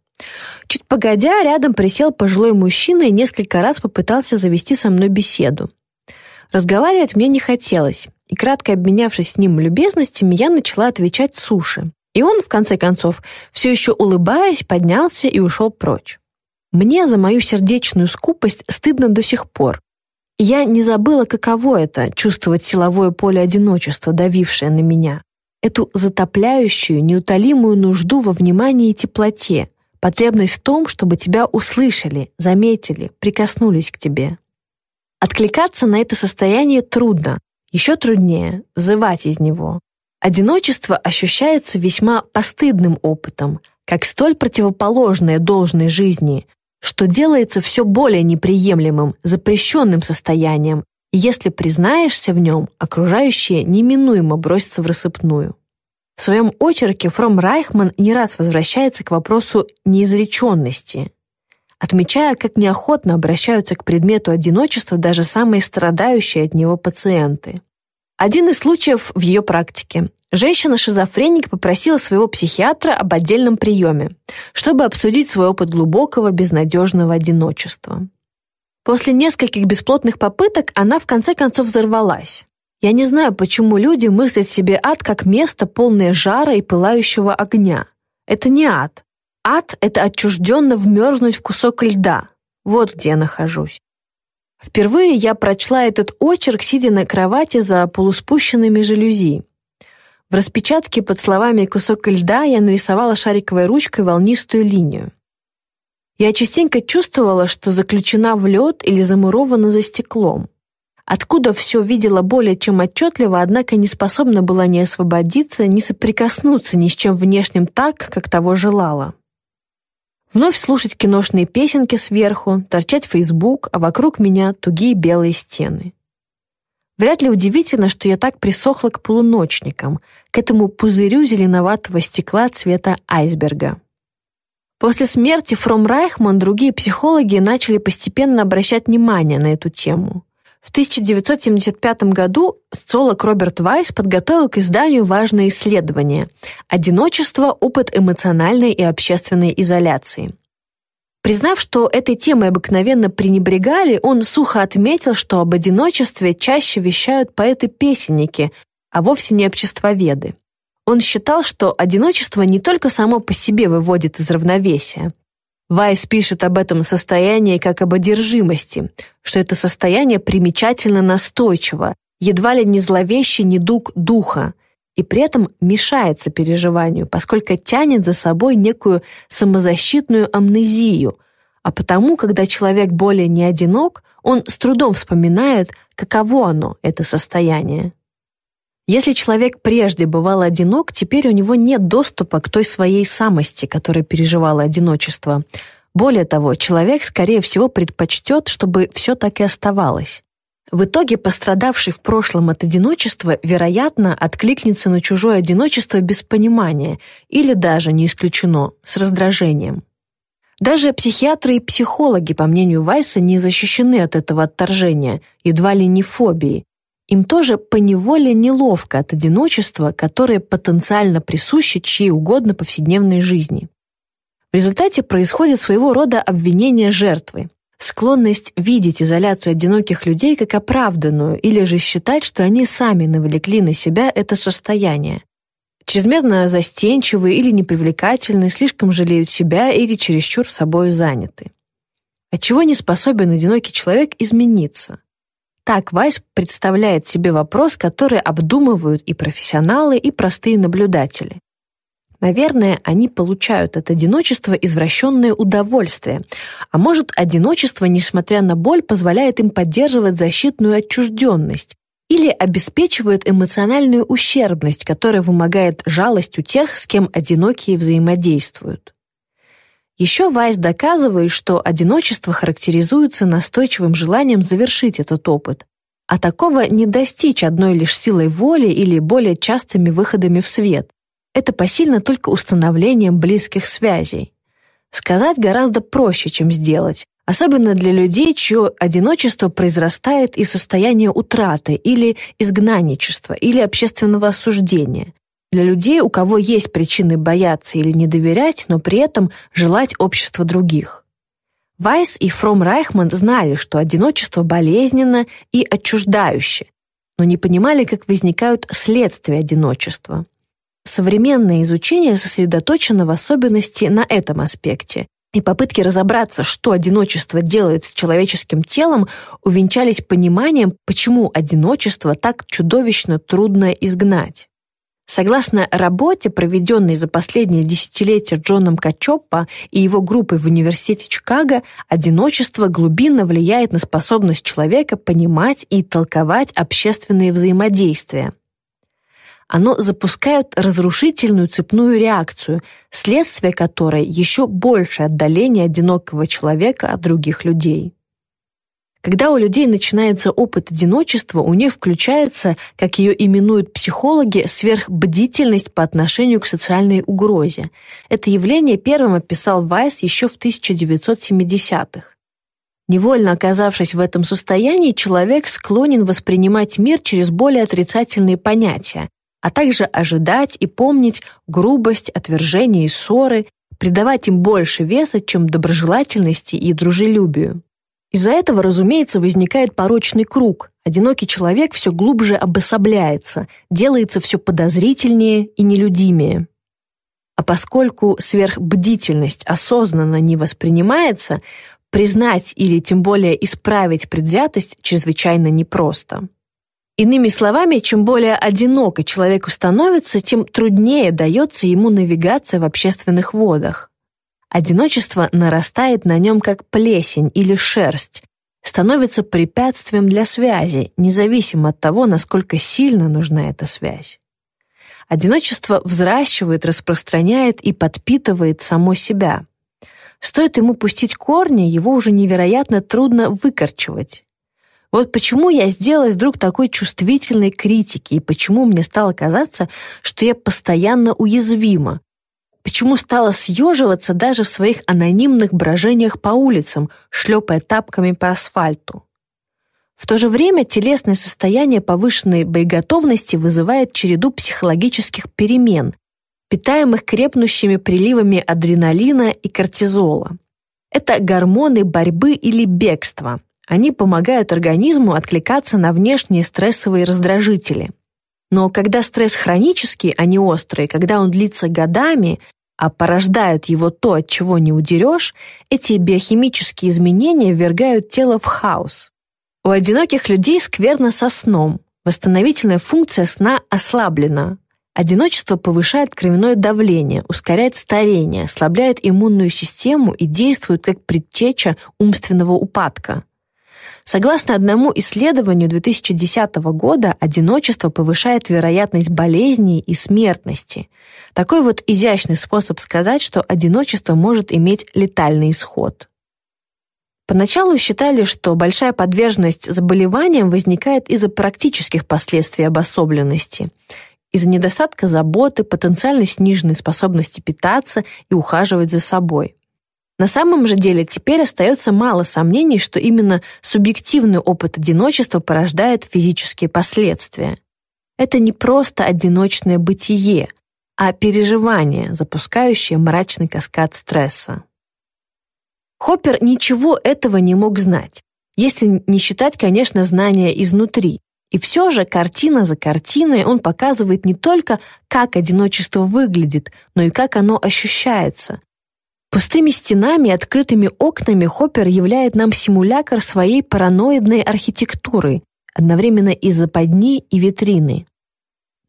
Чуть погодя, рядом присел пожилой мужчина и несколько раз попытался завести со мной беседу. Разговаривать мне не хотелось, и кратко обменявшись с ним любезностями, я начала отвечать суши. И он, в конце концов, все еще улыбаясь, поднялся и ушел прочь. Мне за мою сердечную скупость стыдно до сих пор. И я не забыла, каково это — чувствовать силовое поле одиночества, давившее на меня. Эту затопляющую, неутолимую нужду во внимании и теплоте, Потребность в том, чтобы тебя услышали, заметили, прикоснулись к тебе. Откликаться на это состояние трудно, еще труднее взывать из него. Одиночество ощущается весьма постыдным опытом, как столь противоположное должной жизни, что делается все более неприемлемым, запрещенным состоянием, и если признаешься в нем, окружающие неминуемо бросятся в рассыпную. В своем очерке Фром Райхман не раз возвращается к вопросу неизреченности, отмечая, как неохотно обращаются к предмету одиночества даже самые страдающие от него пациенты. Один из случаев в ее практике. Женщина-шизофреник попросила своего психиатра об отдельном приеме, чтобы обсудить свой опыт глубокого, безнадежного одиночества. После нескольких бесплотных попыток она в конце концов взорвалась. Я не знаю, почему люди мыслят себе ад как место, полное жара и пылающего огня. Это не ад. Ад — это отчужденно вмерзнуть в кусок льда. Вот где я нахожусь. Впервые я прочла этот очерк, сидя на кровати за полуспущенными жалюзи. В распечатке под словами «кусок льда» я нарисовала шариковой ручкой волнистую линию. Я частенько чувствовала, что заключена в лед или замурована за стеклом откуда все видела более чем отчетливо, однако не способна была ни освободиться, ни соприкоснуться ни с чем внешним так, как того желала. Вновь слушать киношные песенки сверху, торчать Facebook, а вокруг меня тугие белые стены. Вряд ли удивительно, что я так присохла к полуночникам, к этому пузырю зеленоватого стекла цвета айсберга. После смерти Фром Райхман другие психологи начали постепенно обращать внимание на эту тему. В 1975 году социолог Роберт Вайс подготовил к изданию важное исследование «Одиночество. Опыт эмоциональной и общественной изоляции». Признав, что этой темой обыкновенно пренебрегали, он сухо отметил, что об одиночестве чаще вещают поэты-песенники, а вовсе не обществоведы. Он считал, что одиночество не только само по себе выводит из равновесия, Вайс пишет об этом состоянии как об одержимости, что это состояние примечательно настойчиво, едва ли не зловещий недуг духа, и при этом мешается переживанию, поскольку тянет за собой некую самозащитную амнезию, а потому, когда человек более не одинок, он с трудом вспоминает, каково оно, это состояние. Если человек прежде бывал одинок, теперь у него нет доступа к той своей самости, которая переживала одиночество. Более того, человек, скорее всего, предпочтет, чтобы все так и оставалось. В итоге пострадавший в прошлом от одиночества, вероятно, откликнется на чужое одиночество без понимания или даже, не исключено, с раздражением. Даже психиатры и психологи, по мнению Вайса, не защищены от этого отторжения, едва ли не фобии, им тоже поневоле неловко от одиночества, которое потенциально присуще чьей угодно повседневной жизни. В результате происходит своего рода обвинение жертвы, склонность видеть изоляцию одиноких людей как оправданную или же считать, что они сами навлекли на себя это состояние. Чрезмерно застенчивые или непривлекательные, слишком жалеют себя или чересчур собой заняты. Отчего не способен одинокий человек измениться? Так Вайс представляет себе вопрос, который обдумывают и профессионалы, и простые наблюдатели. Наверное, они получают от одиночества извращенное удовольствие. А может, одиночество, несмотря на боль, позволяет им поддерживать защитную отчужденность или обеспечивает эмоциональную ущербность, которая вымогает жалость у тех, с кем одинокие взаимодействуют. Еще Вайс доказывает, что одиночество характеризуется настойчивым желанием завершить этот опыт, а такого не достичь одной лишь силой воли или более частыми выходами в свет. Это посильно только установлением близких связей. Сказать гораздо проще, чем сделать, особенно для людей, чье одиночество произрастает из состояния утраты или изгнанничества или общественного осуждения. Для людей, у кого есть причины бояться или не доверять, но при этом желать общества других. Вайс и Фром Райхман знали, что одиночество болезненно и отчуждающе, но не понимали, как возникают следствия одиночества современное изучение сосредоточено в особенности на этом аспекте, и попытки разобраться, что одиночество делает с человеческим телом, увенчались пониманием, почему одиночество так чудовищно трудно изгнать. Согласно работе, проведенной за последние десятилетия Джоном Качоппа и его группой в Университете Чикаго, одиночество глубинно влияет на способность человека понимать и толковать общественные взаимодействия оно запускает разрушительную цепную реакцию, следствие которой еще больше отдаление одинокого человека от других людей. Когда у людей начинается опыт одиночества, у них включается, как ее именуют психологи, сверхбдительность по отношению к социальной угрозе. Это явление первым описал Вайс еще в 1970-х. Невольно оказавшись в этом состоянии, человек склонен воспринимать мир через более отрицательные понятия, а также ожидать и помнить грубость, отвержение и ссоры, придавать им больше веса, чем доброжелательности и дружелюбию. Из-за этого, разумеется, возникает порочный круг. Одинокий человек все глубже обособляется, делается все подозрительнее и нелюдимее. А поскольку сверхбдительность осознанно не воспринимается, признать или тем более исправить предвзятость чрезвычайно непросто. Иными словами, чем более одиноко человеку становится, тем труднее дается ему навигация в общественных водах. Одиночество нарастает на нем как плесень или шерсть, становится препятствием для связи, независимо от того, насколько сильно нужна эта связь. Одиночество взращивает, распространяет и подпитывает само себя. Стоит ему пустить корни, его уже невероятно трудно выкорчевать. Вот почему я сделалась вдруг такой чувствительной критики, и почему мне стало казаться, что я постоянно уязвима. Почему стала съеживаться даже в своих анонимных брожениях по улицам, шлепая тапками по асфальту. В то же время телесное состояние повышенной боеготовности вызывает череду психологических перемен, питаемых крепнущими приливами адреналина и кортизола. Это гормоны борьбы или бегства, они помогают организму откликаться на внешние стрессовые раздражители. Но когда стресс хронический, а не острый, когда он длится годами, а порождают его то, от чего не удерешь, эти биохимические изменения ввергают тело в хаос. У одиноких людей скверно со сном. Восстановительная функция сна ослаблена. Одиночество повышает кровяное давление, ускоряет старение, ослабляет иммунную систему и действует как предтеча умственного упадка. Согласно одному исследованию 2010 года, одиночество повышает вероятность болезней и смертности. Такой вот изящный способ сказать, что одиночество может иметь летальный исход. Поначалу считали, что большая подверженность заболеваниям возникает из-за практических последствий обособленности, из-за недостатка заботы, потенциально сниженной способности питаться и ухаживать за собой. На самом же деле теперь остается мало сомнений, что именно субъективный опыт одиночества порождает физические последствия. Это не просто одиночное бытие, а переживание, запускающее мрачный каскад стресса. Хоппер ничего этого не мог знать, если не считать, конечно, знания изнутри. И все же картина за картиной он показывает не только, как одиночество выглядит, но и как оно ощущается. Пустыми стенами и открытыми окнами Хоппер являет нам симулятор своей параноидной архитектуры, одновременно и западни, и витрины.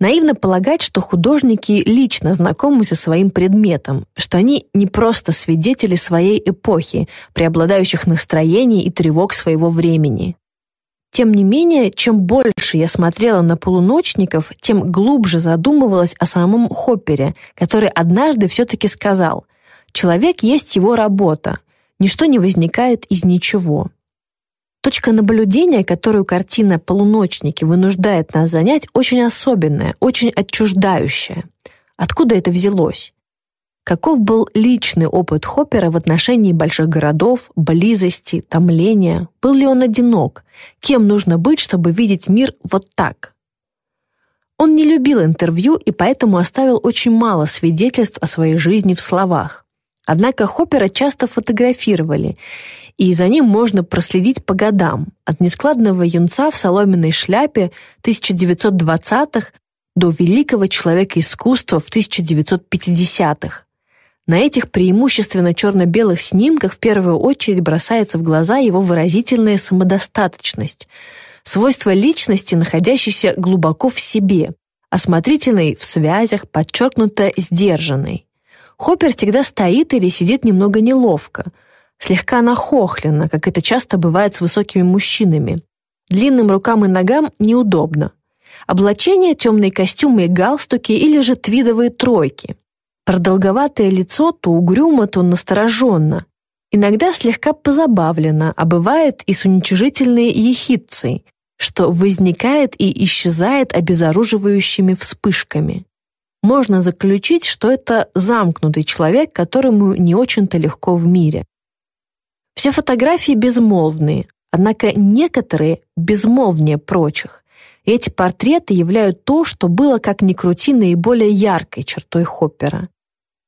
Наивно полагать, что художники лично знакомы со своим предметом, что они не просто свидетели своей эпохи, преобладающих настроений и тревог своего времени. Тем не менее, чем больше я смотрела на полуночников, тем глубже задумывалась о самом Хоппере, который однажды все-таки сказал «Человек есть его работа, ничто не возникает из ничего». Точка наблюдения, которую картина «Полуночники» вынуждает нас занять, очень особенная, очень отчуждающая. Откуда это взялось? Каков был личный опыт Хоппера в отношении больших городов, близости, томления? Был ли он одинок? Кем нужно быть, чтобы видеть мир вот так? Он не любил интервью и поэтому оставил очень мало свидетельств о своей жизни в словах. Однако Хоппера часто фотографировали, и за ним можно проследить по годам, от нескладного юнца в соломенной шляпе 1920-х до великого человека искусства в 1950-х. На этих преимущественно черно-белых снимках в первую очередь бросается в глаза его выразительная самодостаточность, свойство личности, находящейся глубоко в себе, осмотрительной в связях, подчеркнуто сдержанной. Хоппер всегда стоит или сидит немного неловко – слегка нахохлена, как это часто бывает с высокими мужчинами. Длинным рукам и ногам неудобно. Облачение, темные костюмы и галстуки или же твидовые тройки. Продолговатое лицо то угрюмо, то настороженно. Иногда слегка позабавлено, а бывает и с уничижительной ехидцей, что возникает и исчезает обезоруживающими вспышками. Можно заключить, что это замкнутый человек, которому не очень-то легко в мире. Все фотографии безмолвные, однако некоторые безмолвнее прочих. Эти портреты являют то, что было, как ни крути, наиболее яркой чертой Хоппера.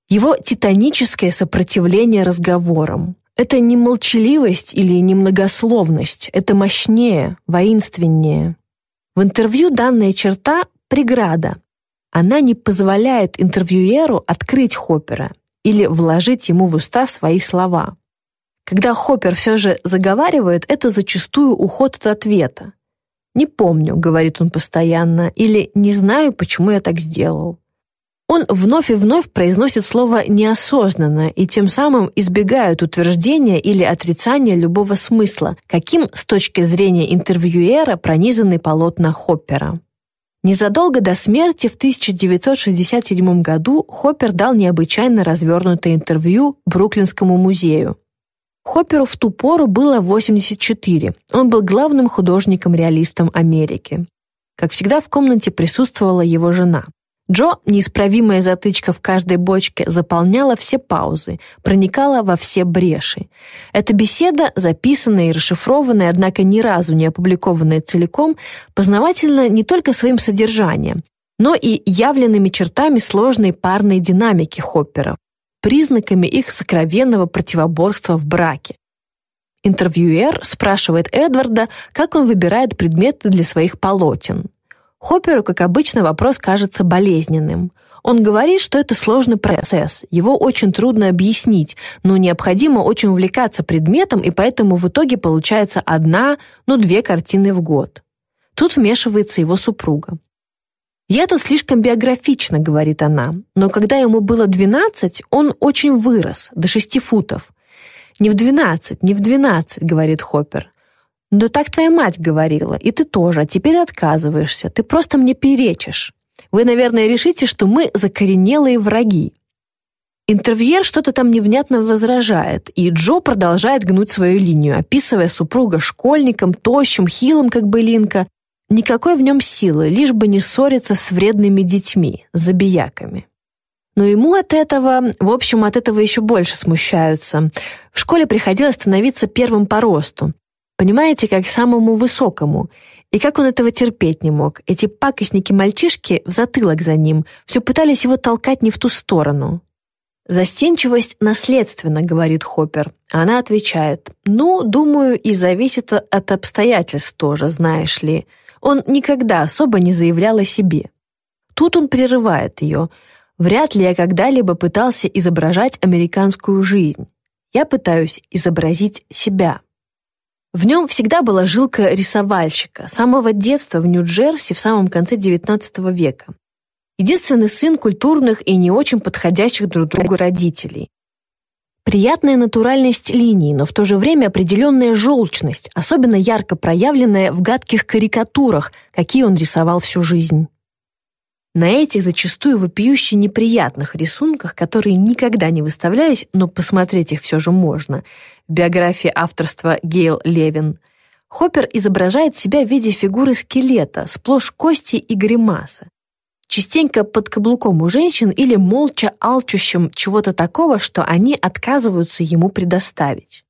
Его титаническое сопротивление разговорам. Это не молчаливость или не многословность, это мощнее, воинственнее. В интервью данная черта — преграда. Она не позволяет интервьюеру открыть Хоппера или вложить ему в уста свои слова. Когда Хоппер все же заговаривает, это зачастую уход от ответа. «Не помню», — говорит он постоянно, или «не знаю, почему я так сделал». Он вновь и вновь произносит слово неосознанно и тем самым избегает утверждения или отрицания любого смысла, каким с точки зрения интервьюера пронизаны полотна Хоппера. Незадолго до смерти в 1967 году Хоппер дал необычайно развернутое интервью Бруклинскому музею. Хопперу в ту пору было 84. Он был главным художником-реалистом Америки. Как всегда, в комнате присутствовала его жена. Джо, неисправимая затычка в каждой бочке, заполняла все паузы, проникала во все бреши. Эта беседа, записанная и расшифрованная, однако ни разу не опубликованная целиком, познавательна не только своим содержанием, но и явленными чертами сложной парной динамики Хоппера, признаками их сокровенного противоборства в браке. Интервьюер спрашивает Эдварда, как он выбирает предметы для своих полотен. Хопперу, как обычно, вопрос кажется болезненным. Он говорит, что это сложный процесс, его очень трудно объяснить, но необходимо очень увлекаться предметом, и поэтому в итоге получается одна, ну две картины в год. Тут вмешивается его супруга. «Я тут слишком биографично», — говорит она, «но когда ему было 12, он очень вырос, до 6 футов». «Не в 12, не в 12», — говорит Хоппер. «Но так твоя мать говорила, и ты тоже, а теперь отказываешься, ты просто мне перечишь. Вы, наверное, решите, что мы закоренелые враги». Интервьюер что-то там невнятно возражает, и Джо продолжает гнуть свою линию, описывая супруга школьником, тощим, хилым, как былинка, Никакой в нем силы, лишь бы не ссориться с вредными детьми, забияками. Но ему от этого, в общем, от этого еще больше смущаются. В школе приходилось становиться первым по росту. Понимаете, как самому высокому. И как он этого терпеть не мог. Эти пакостники-мальчишки в затылок за ним все пытались его толкать не в ту сторону. «Застенчивость наследственна», — говорит Хоппер. Она отвечает, «Ну, думаю, и зависит от обстоятельств тоже, знаешь ли. Он никогда особо не заявлял о себе». Тут он прерывает ее. «Вряд ли я когда-либо пытался изображать американскую жизнь. Я пытаюсь изобразить себя». В нем всегда была жилка рисовальщика, самого детства в Нью-Джерси в самом конце XIX века. Единственный сын культурных и не очень подходящих друг другу родителей. Приятная натуральность линий, но в то же время определенная желчность, особенно ярко проявленная в гадких карикатурах, какие он рисовал всю жизнь. На этих зачастую вопиюще неприятных рисунках, которые никогда не выставлялись, но посмотреть их все же можно, в биографии авторства Гейл Левин, Хоппер изображает себя в виде фигуры скелета, сплошь кости и гримасы. Частенько под каблуком у женщин или молча алчущим чего-то такого, что они отказываются ему предоставить.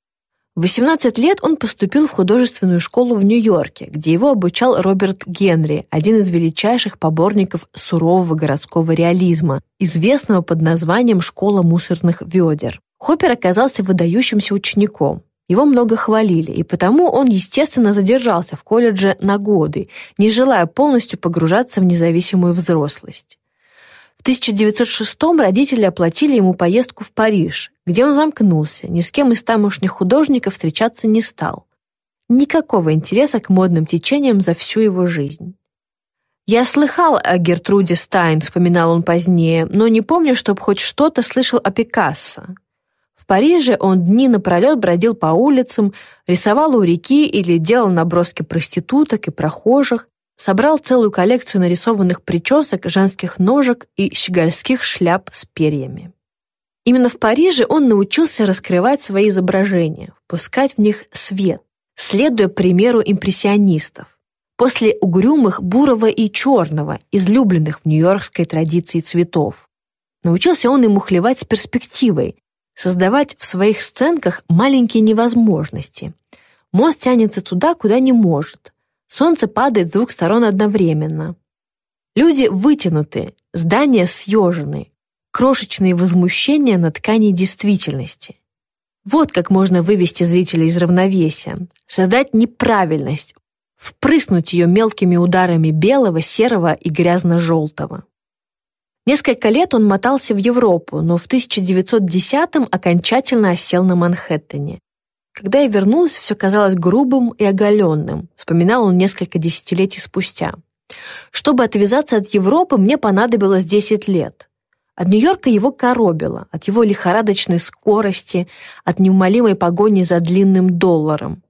В 18 лет он поступил в художественную школу в Нью-Йорке, где его обучал Роберт Генри, один из величайших поборников сурового городского реализма, известного под названием «Школа мусорных ведер». Хоппер оказался выдающимся учеником. Его много хвалили, и потому он, естественно, задержался в колледже на годы, не желая полностью погружаться в независимую взрослость. В 1906 родители оплатили ему поездку в Париж, где он замкнулся, ни с кем из тамошних художников встречаться не стал. Никакого интереса к модным течениям за всю его жизнь. «Я слыхал о Гертруде Стайн», — вспоминал он позднее, «но не помню, чтобы хоть что-то слышал о Пикассо». В Париже он дни напролет бродил по улицам, рисовал у реки или делал наброски проституток и прохожих, собрал целую коллекцию нарисованных причесок, женских ножек и щегольских шляп с перьями. Именно в Париже он научился раскрывать свои изображения, впускать в них свет, следуя примеру импрессионистов. После угрюмых бурого и черного, излюбленных в нью-йоркской традиции цветов. Научился он ему хлевать с перспективой, создавать в своих сценках маленькие невозможности. Мост тянется туда, куда не может. Солнце падает с двух сторон одновременно. Люди вытянуты, здания съежены, крошечные возмущения на ткани действительности. Вот как можно вывести зрителя из равновесия, создать неправильность, впрыснуть ее мелкими ударами белого, серого и грязно-желтого. Несколько лет он мотался в Европу, но в 1910-м окончательно осел на Манхэттене. Когда я вернулся, все казалось грубым и оголенным, вспоминал он несколько десятилетий спустя. Чтобы отвязаться от Европы, мне понадобилось 10 лет. От Нью-Йорка его коробило, от его лихорадочной скорости, от неумолимой погони за длинным долларом.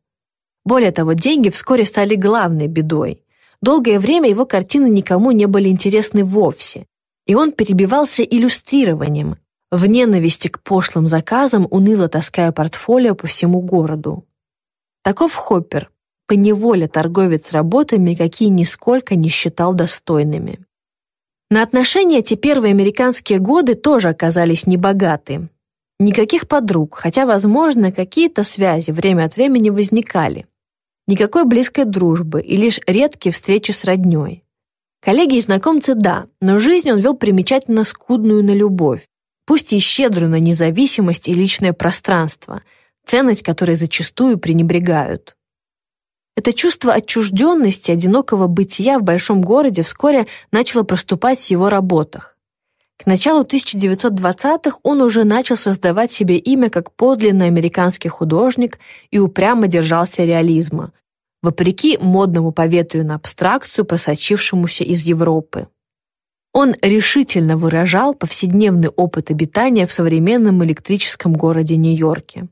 Более того, деньги вскоре стали главной бедой. Долгое время его картины никому не были интересны вовсе, и он перебивался иллюстрированием, в ненависти к пошлым заказам, уныло таская портфолио по всему городу. Таков Хоппер, поневоле торговец работами, какие нисколько не считал достойными. На отношения эти первые американские годы тоже оказались небогаты. Никаких подруг, хотя, возможно, какие-то связи время от времени возникали. Никакой близкой дружбы и лишь редкие встречи с роднёй. Коллеги и знакомцы – да, но жизнь он вел примечательно скудную на любовь, пусть и щедрую на независимость и личное пространство, ценность которой зачастую пренебрегают. Это чувство отчужденности, одинокого бытия в большом городе вскоре начало проступать в его работах. К началу 1920-х он уже начал создавать себе имя как подлинный американский художник и упрямо держался реализма, вопреки модному поветрию на абстракцию, просочившемуся из Европы. Он решительно выражал повседневный опыт обитания в современном электрическом городе Нью-Йорке.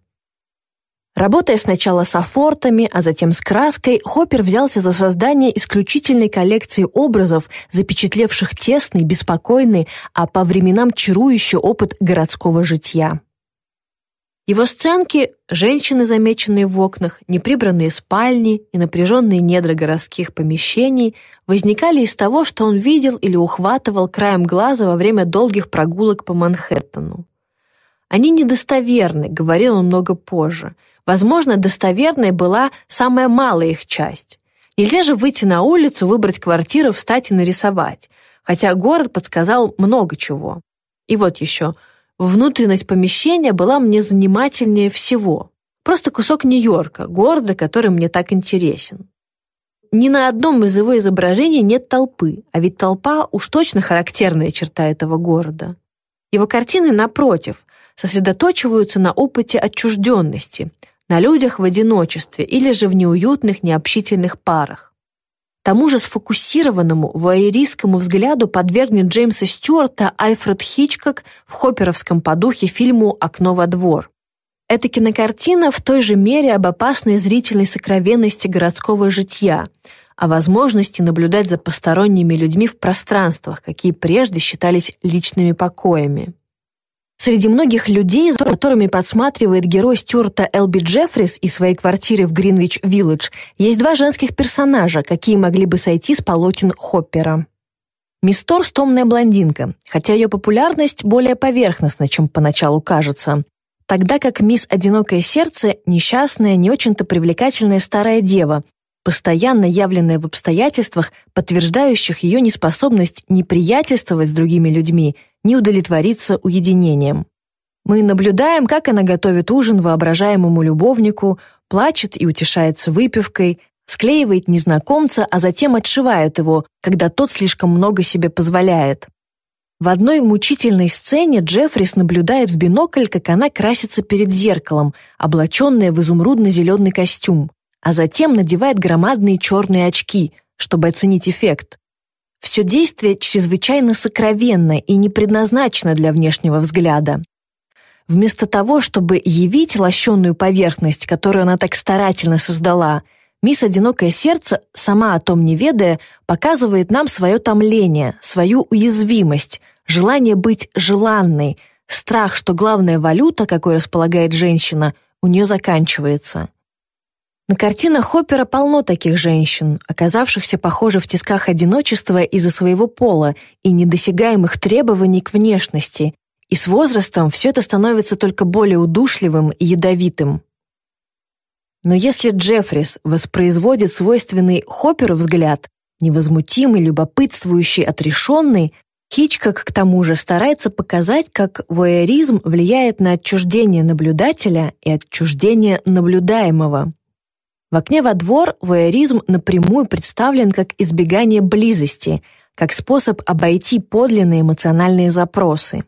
Работая сначала с афортами, а затем с краской, Хоппер взялся за создание исключительной коллекции образов, запечатлевших тесный, беспокойный, а по временам чарующий опыт городского житья. Его сценки – женщины, замеченные в окнах, неприбранные спальни и напряженные недра городских помещений – возникали из того, что он видел или ухватывал краем глаза во время долгих прогулок по Манхэттену. Они недостоверны, говорил он много позже – Возможно, достоверной была самая малая их часть. Нельзя же выйти на улицу, выбрать квартиру, встать и нарисовать. Хотя город подсказал много чего. И вот еще. Внутренность помещения была мне занимательнее всего. Просто кусок Нью-Йорка, города, который мне так интересен. Ни на одном из его изображений нет толпы, а ведь толпа уж точно характерная черта этого города. Его картины, напротив, сосредоточиваются на опыте отчужденности, на людях в одиночестве или же в неуютных, необщительных парах. Тому же сфокусированному, вуайеристскому взгляду подвергнет Джеймса Стюарта Альфред Хичкок в хопперовском подухе фильму «Окно во двор». Эта кинокартина в той же мере об опасной зрительной сокровенности городского житья, о возможности наблюдать за посторонними людьми в пространствах, какие прежде считались личными покоями. Среди многих людей, за которыми подсматривает герой Стюарта Элби Джеффрис из своей квартиры в Гринвич-Виллидж, есть два женских персонажа, какие могли бы сойти с полотен Хоппера. Мисс Торс – томная блондинка, хотя ее популярность более поверхностна, чем поначалу кажется тогда как мисс «Одинокое сердце» — несчастная, не очень-то привлекательная старая дева, постоянно явленная в обстоятельствах, подтверждающих ее неспособность ни приятельствовать с другими людьми, ни удовлетвориться уединением. Мы наблюдаем, как она готовит ужин воображаемому любовнику, плачет и утешается выпивкой, склеивает незнакомца, а затем отшивает его, когда тот слишком много себе позволяет. В одной мучительной сцене Джеффрис наблюдает в бинокль, как она красится перед зеркалом, облаченная в изумрудно-зеленый костюм, а затем надевает громадные черные очки, чтобы оценить эффект. Все действие чрезвычайно сокровенно и не предназначено для внешнего взгляда. Вместо того, чтобы явить лощенную поверхность, которую она так старательно создала, мисс «Одинокое сердце», сама о том не ведая, показывает нам свое томление, свою уязвимость, желание быть желанной, страх, что главная валюта, какой располагает женщина, у нее заканчивается. На картинах Хоппера полно таких женщин, оказавшихся, похоже, в тисках одиночества из-за своего пола и недосягаемых требований к внешности, и с возрастом все это становится только более удушливым и ядовитым. Но если Джеффрис воспроизводит свойственный Хопперу взгляд, невозмутимый, любопытствующий, отрешенный, Хичкок, к тому же, старается показать, как воеризм влияет на отчуждение наблюдателя и отчуждение наблюдаемого. В окне во двор воеризм напрямую представлен как избегание близости, как способ обойти подлинные эмоциональные запросы.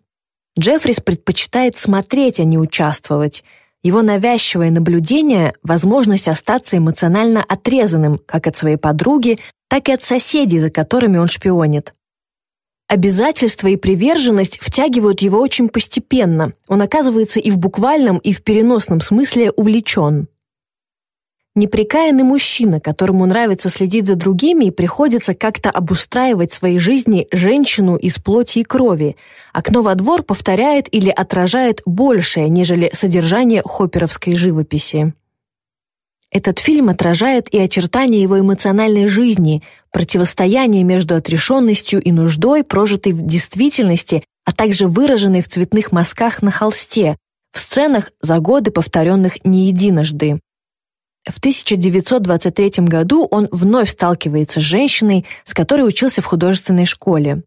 Джеффрис предпочитает смотреть, а не участвовать. Его навязчивое наблюдение – возможность остаться эмоционально отрезанным как от своей подруги, так и от соседей, за которыми он шпионит. Обязательства и приверженность втягивают его очень постепенно. Он оказывается и в буквальном, и в переносном смысле увлечен. Неприкаянный мужчина, которому нравится следить за другими и приходится как-то обустраивать своей жизни женщину из плоти и крови. Окно во двор повторяет или отражает большее, нежели содержание хопперовской живописи. Этот фильм отражает и очертания его эмоциональной жизни, противостояние между отрешенностью и нуждой, прожитой в действительности, а также выраженной в цветных мазках на холсте, в сценах за годы повторенных не единожды. В 1923 году он вновь сталкивается с женщиной, с которой учился в художественной школе.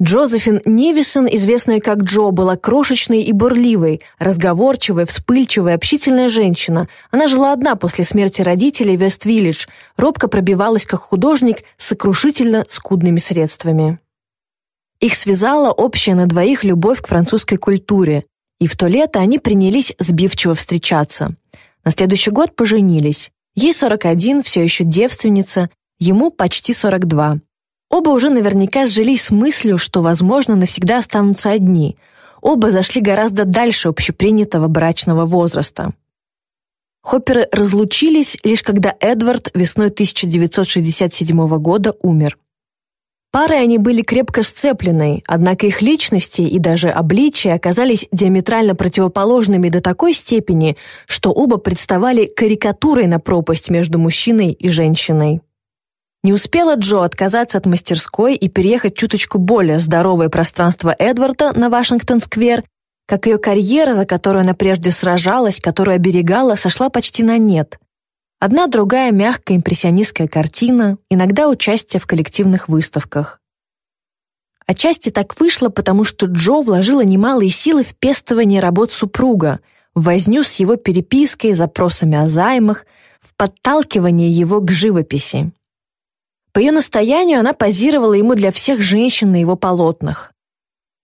Джозефин Невисон, известная как Джо, была крошечной и бурливой, разговорчивой, вспыльчивой, общительная женщина. Она жила одна после смерти родителей в Вест-Виллидж, робко пробивалась как художник с сокрушительно скудными средствами. Их связала общая на двоих любовь к французской культуре, и в то лето они принялись сбивчиво встречаться. На следующий год поженились. Ей 41, все еще девственница, ему почти 42. Оба уже наверняка сжились с мыслью, что, возможно, навсегда останутся одни. Оба зашли гораздо дальше общепринятого брачного возраста. Хопперы разлучились лишь когда Эдвард весной 1967 года умер. Парой они были крепко сцеплены, однако их личности и даже обличия оказались диаметрально противоположными до такой степени, что оба представали карикатурой на пропасть между мужчиной и женщиной. Не успела Джо отказаться от мастерской и переехать чуточку более здоровое пространство Эдварда на Вашингтон-сквер, как ее карьера, за которую она прежде сражалась, которую оберегала, сошла почти на нет. Одна другая мягкая импрессионистская картина, иногда участие в коллективных выставках. Отчасти так вышло, потому что Джо вложила немалые силы в пестование работ супруга, в возню с его перепиской, запросами о займах, в подталкивание его к живописи. По ее настоянию она позировала ему для всех женщин на его полотнах.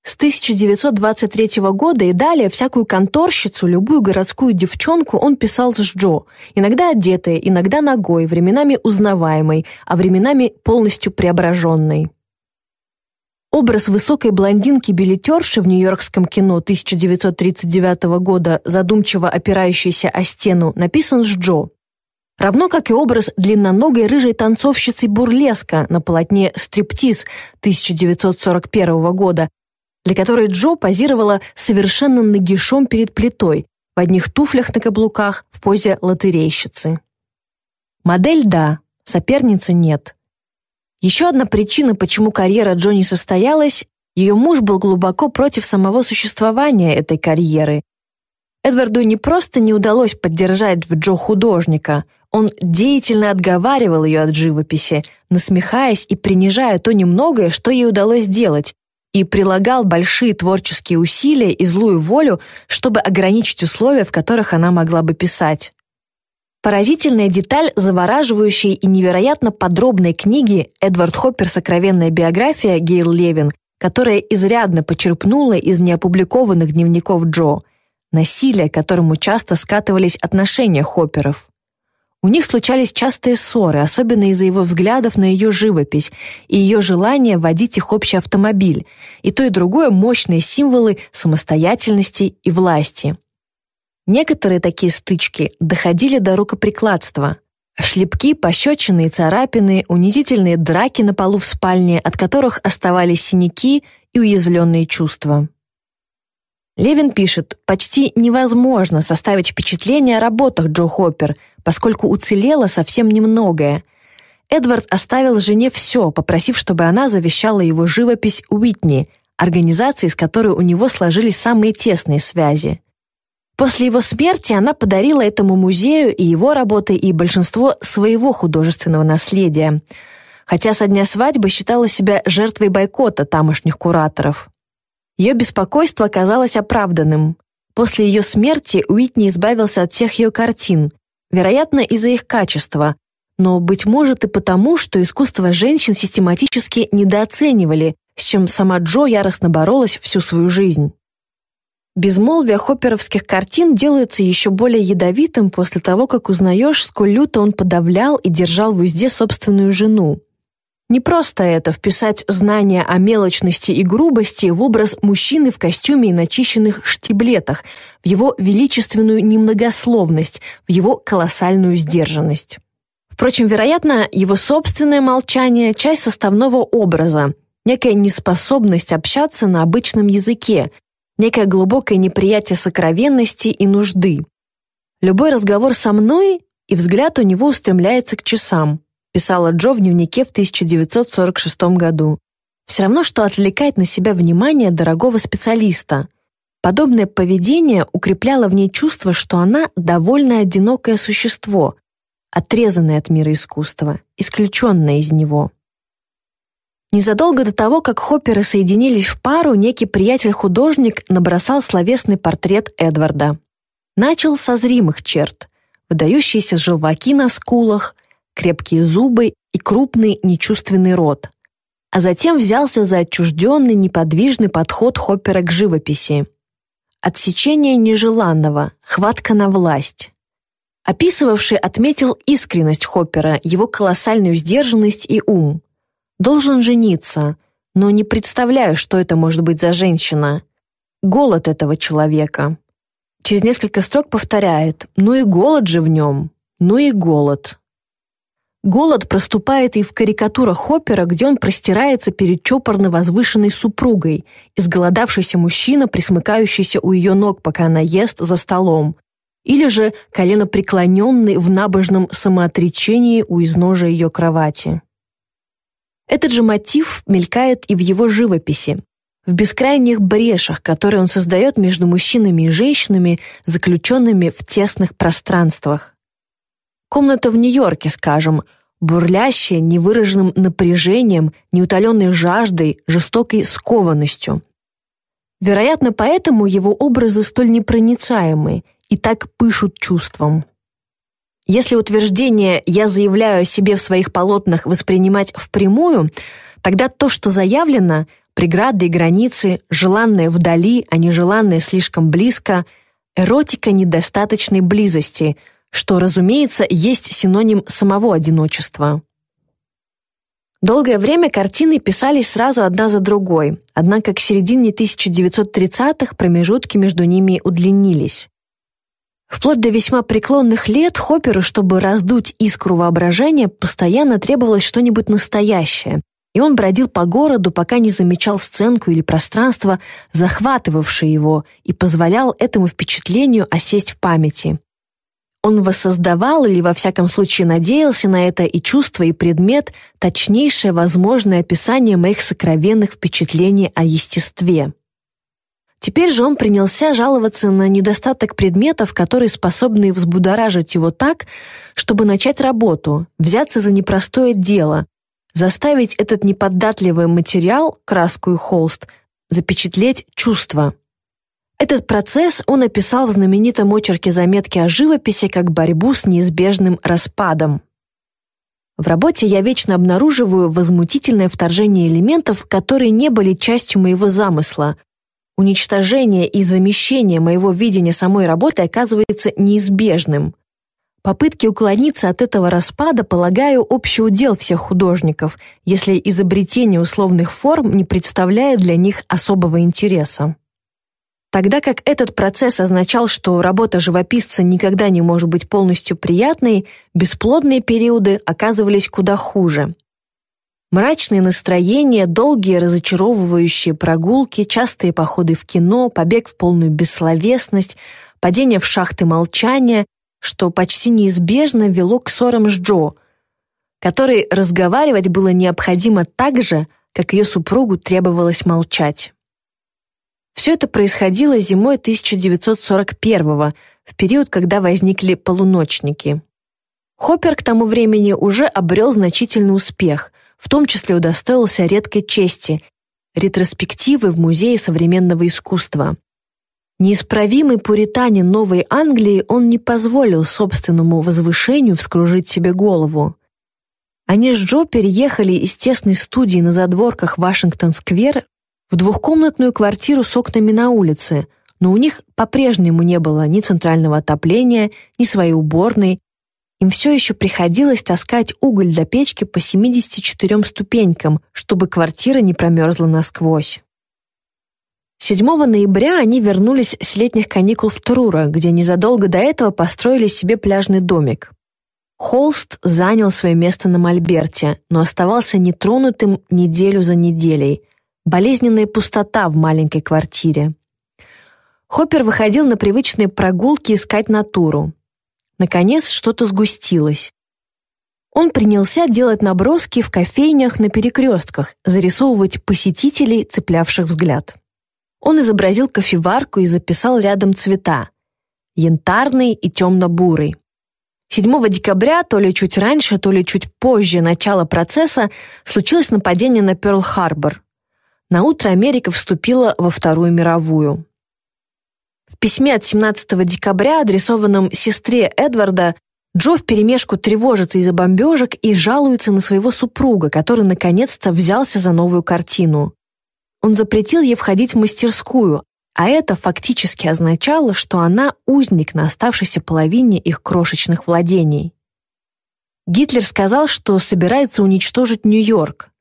С 1923 года и далее всякую конторщицу, любую городскую девчонку он писал с Джо, иногда одетой, иногда ногой, временами узнаваемой, а временами полностью преображенной. Образ высокой блондинки-билетерши в нью-йоркском кино 1939 года, задумчиво опирающейся о стену, написан с Джо. Равно как и образ длинноногой рыжей танцовщицы бурлеска на полотне «Стриптиз» 1941 года, для которой Джо позировала совершенно нагишом перед плитой, в одних туфлях на каблуках, в позе лотерейщицы. Модель – да, соперницы – нет. Еще одна причина, почему карьера Джо не состоялась – ее муж был глубоко против самого существования этой карьеры. Эдварду не просто не удалось поддержать в Джо художника, он деятельно отговаривал ее от живописи, насмехаясь и принижая то немногое, что ей удалось сделать, и прилагал большие творческие усилия и злую волю, чтобы ограничить условия, в которых она могла бы писать. Поразительная деталь завораживающей и невероятно подробной книги Эдвард Хоппер «Сокровенная биография» Гейл Левин, которая изрядно почерпнула из неопубликованных дневников Джо, насилие, которому часто скатывались отношения Хопперов. У них случались частые ссоры, особенно из-за его взглядов на ее живопись и ее желания водить их общий автомобиль, и то и другое мощные символы самостоятельности и власти. Некоторые такие стычки доходили до рукоприкладства. Шлепки, пощечины и царапины, унизительные драки на полу в спальне, от которых оставались синяки и уязвленные чувства. Левин пишет, почти невозможно составить впечатление о работах Джо Хоппер, поскольку уцелело совсем немногое. Эдвард оставил жене все, попросив, чтобы она завещала его живопись Уитни, организации, с которой у него сложились самые тесные связи. После его смерти она подарила этому музею и его работы, и большинство своего художественного наследия, хотя со дня свадьбы считала себя жертвой бойкота тамошних кураторов. Ее беспокойство оказалось оправданным. После ее смерти Уитни избавился от всех ее картин, вероятно, из-за их качества, но, быть может, и потому, что искусство женщин систематически недооценивали, с чем сама Джо яростно боролась всю свою жизнь. Безмолвие хопперовских картин делается еще более ядовитым после того, как узнаешь, сколь люто он подавлял и держал в узде собственную жену. Не просто это вписать знания о мелочности и грубости в образ мужчины в костюме и начищенных штиблетах, в его величественную немногословность, в его колоссальную сдержанность. Впрочем, вероятно, его собственное молчание – часть составного образа, некая неспособность общаться на обычном языке, некое глубокое неприятие сокровенности и нужды. Любой разговор со мной, и взгляд у него устремляется к часам – писала Джо в дневнике в 1946 году. Все равно, что отвлекать на себя внимание дорогого специалиста. Подобное поведение укрепляло в ней чувство, что она довольно одинокое существо, отрезанное от мира искусства, исключенное из него. Незадолго до того, как Хопперы соединились в пару, некий приятель-художник набросал словесный портрет Эдварда. Начал со зримых черт, выдающиеся желваки на скулах, крепкие зубы и крупный нечувственный рот. А затем взялся за отчужденный неподвижный подход Хоппера к живописи. Отсечение нежеланного, хватка на власть. Описывавший отметил искренность Хоппера, его колоссальную сдержанность и ум. Должен жениться, но не представляю, что это может быть за женщина. Голод этого человека. Через несколько строк повторяет «Ну и голод же в нем! Ну и голод!» Голод проступает и в карикатурах Хоппера, где он простирается перед чопорно возвышенной супругой, изголодавшийся мужчина, присмыкающийся у ее ног, пока она ест за столом, или же колено преклоненный в набожном самоотречении у изножия ее кровати. Этот же мотив мелькает и в его живописи, в бескрайних брешах, которые он создает между мужчинами и женщинами, заключенными в тесных пространствах. Комната в Нью-Йорке, скажем, бурлящая невыраженным напряжением, неутоленной жаждой, жестокой скованностью. Вероятно, поэтому его образы столь непроницаемы и так пышут чувством. Если утверждение «я заявляю о себе в своих полотнах» воспринимать впрямую, тогда то, что заявлено, преграды и границы, желанное вдали, а нежеланное слишком близко, эротика недостаточной близости, что, разумеется, есть синоним самого одиночества. Долгое время картины писались сразу одна за другой, однако к середине 1930-х промежутки между ними удлинились. Вплоть до весьма преклонных лет Хопперу, чтобы раздуть искру воображения, постоянно требовалось что-нибудь настоящее, и он бродил по городу, пока не замечал сценку или пространство, захватывавшее его, и позволял этому впечатлению осесть в памяти. Он воссоздавал или, во всяком случае, надеялся на это и чувство, и предмет — точнейшее возможное описание моих сокровенных впечатлений о естестве. Теперь же он принялся жаловаться на недостаток предметов, которые способны взбудоражить его так, чтобы начать работу, взяться за непростое дело, заставить этот неподатливый материал, краску и холст, запечатлеть чувства. Этот процесс он описал в знаменитом очерке заметки о живописи как борьбу с неизбежным распадом. В работе я вечно обнаруживаю возмутительное вторжение элементов, которые не были частью моего замысла, Уничтожение и замещение моего видения самой работы оказывается неизбежным. Попытки уклониться от этого распада, полагаю, общий удел всех художников, если изобретение условных форм не представляет для них особого интереса. Тогда как этот процесс означал, что работа живописца никогда не может быть полностью приятной, бесплодные периоды оказывались куда хуже. Мрачные настроения, долгие разочаровывающие прогулки, частые походы в кино, побег в полную бессловесность, падение в шахты молчания, что почти неизбежно вело к ссорам с Джо, которой разговаривать было необходимо так же, как ее супругу требовалось молчать. Все это происходило зимой 1941 в период, когда возникли полуночники. Хоппер к тому времени уже обрел значительный успех – в том числе удостоился редкой чести – ретроспективы в Музее современного искусства. Неисправимый пуританин Новой Англии он не позволил собственному возвышению вскружить себе голову. Они с Джо переехали из тесной студии на задворках Вашингтон-сквер в двухкомнатную квартиру с окнами на улице, но у них по-прежнему не было ни центрального отопления, ни своей уборной, им все еще приходилось таскать уголь до печки по 74 ступенькам, чтобы квартира не промерзла насквозь. 7 ноября они вернулись с летних каникул в Трура, где незадолго до этого построили себе пляжный домик. Холст занял свое место на мольберте, но оставался нетронутым неделю за неделей. Болезненная пустота в маленькой квартире. Хоппер выходил на привычные прогулки искать натуру. Наконец что-то сгустилось. Он принялся делать наброски в кофейнях на перекрестках, зарисовывать посетителей, цеплявших взгляд. Он изобразил кофеварку и записал рядом цвета – янтарный и темно-бурый. 7 декабря, то ли чуть раньше, то ли чуть позже начала процесса, случилось нападение на Пёрл-Харбор. На утро Америка вступила во Вторую мировую. В письме от 17 декабря, адресованном сестре Эдварда, Джо вперемешку тревожится из-за бомбежек и жалуется на своего супруга, который наконец-то взялся за новую картину. Он запретил ей входить в мастерскую, а это фактически означало, что она узник на оставшейся половине их крошечных владений. Гитлер сказал, что собирается уничтожить Нью-Йорк.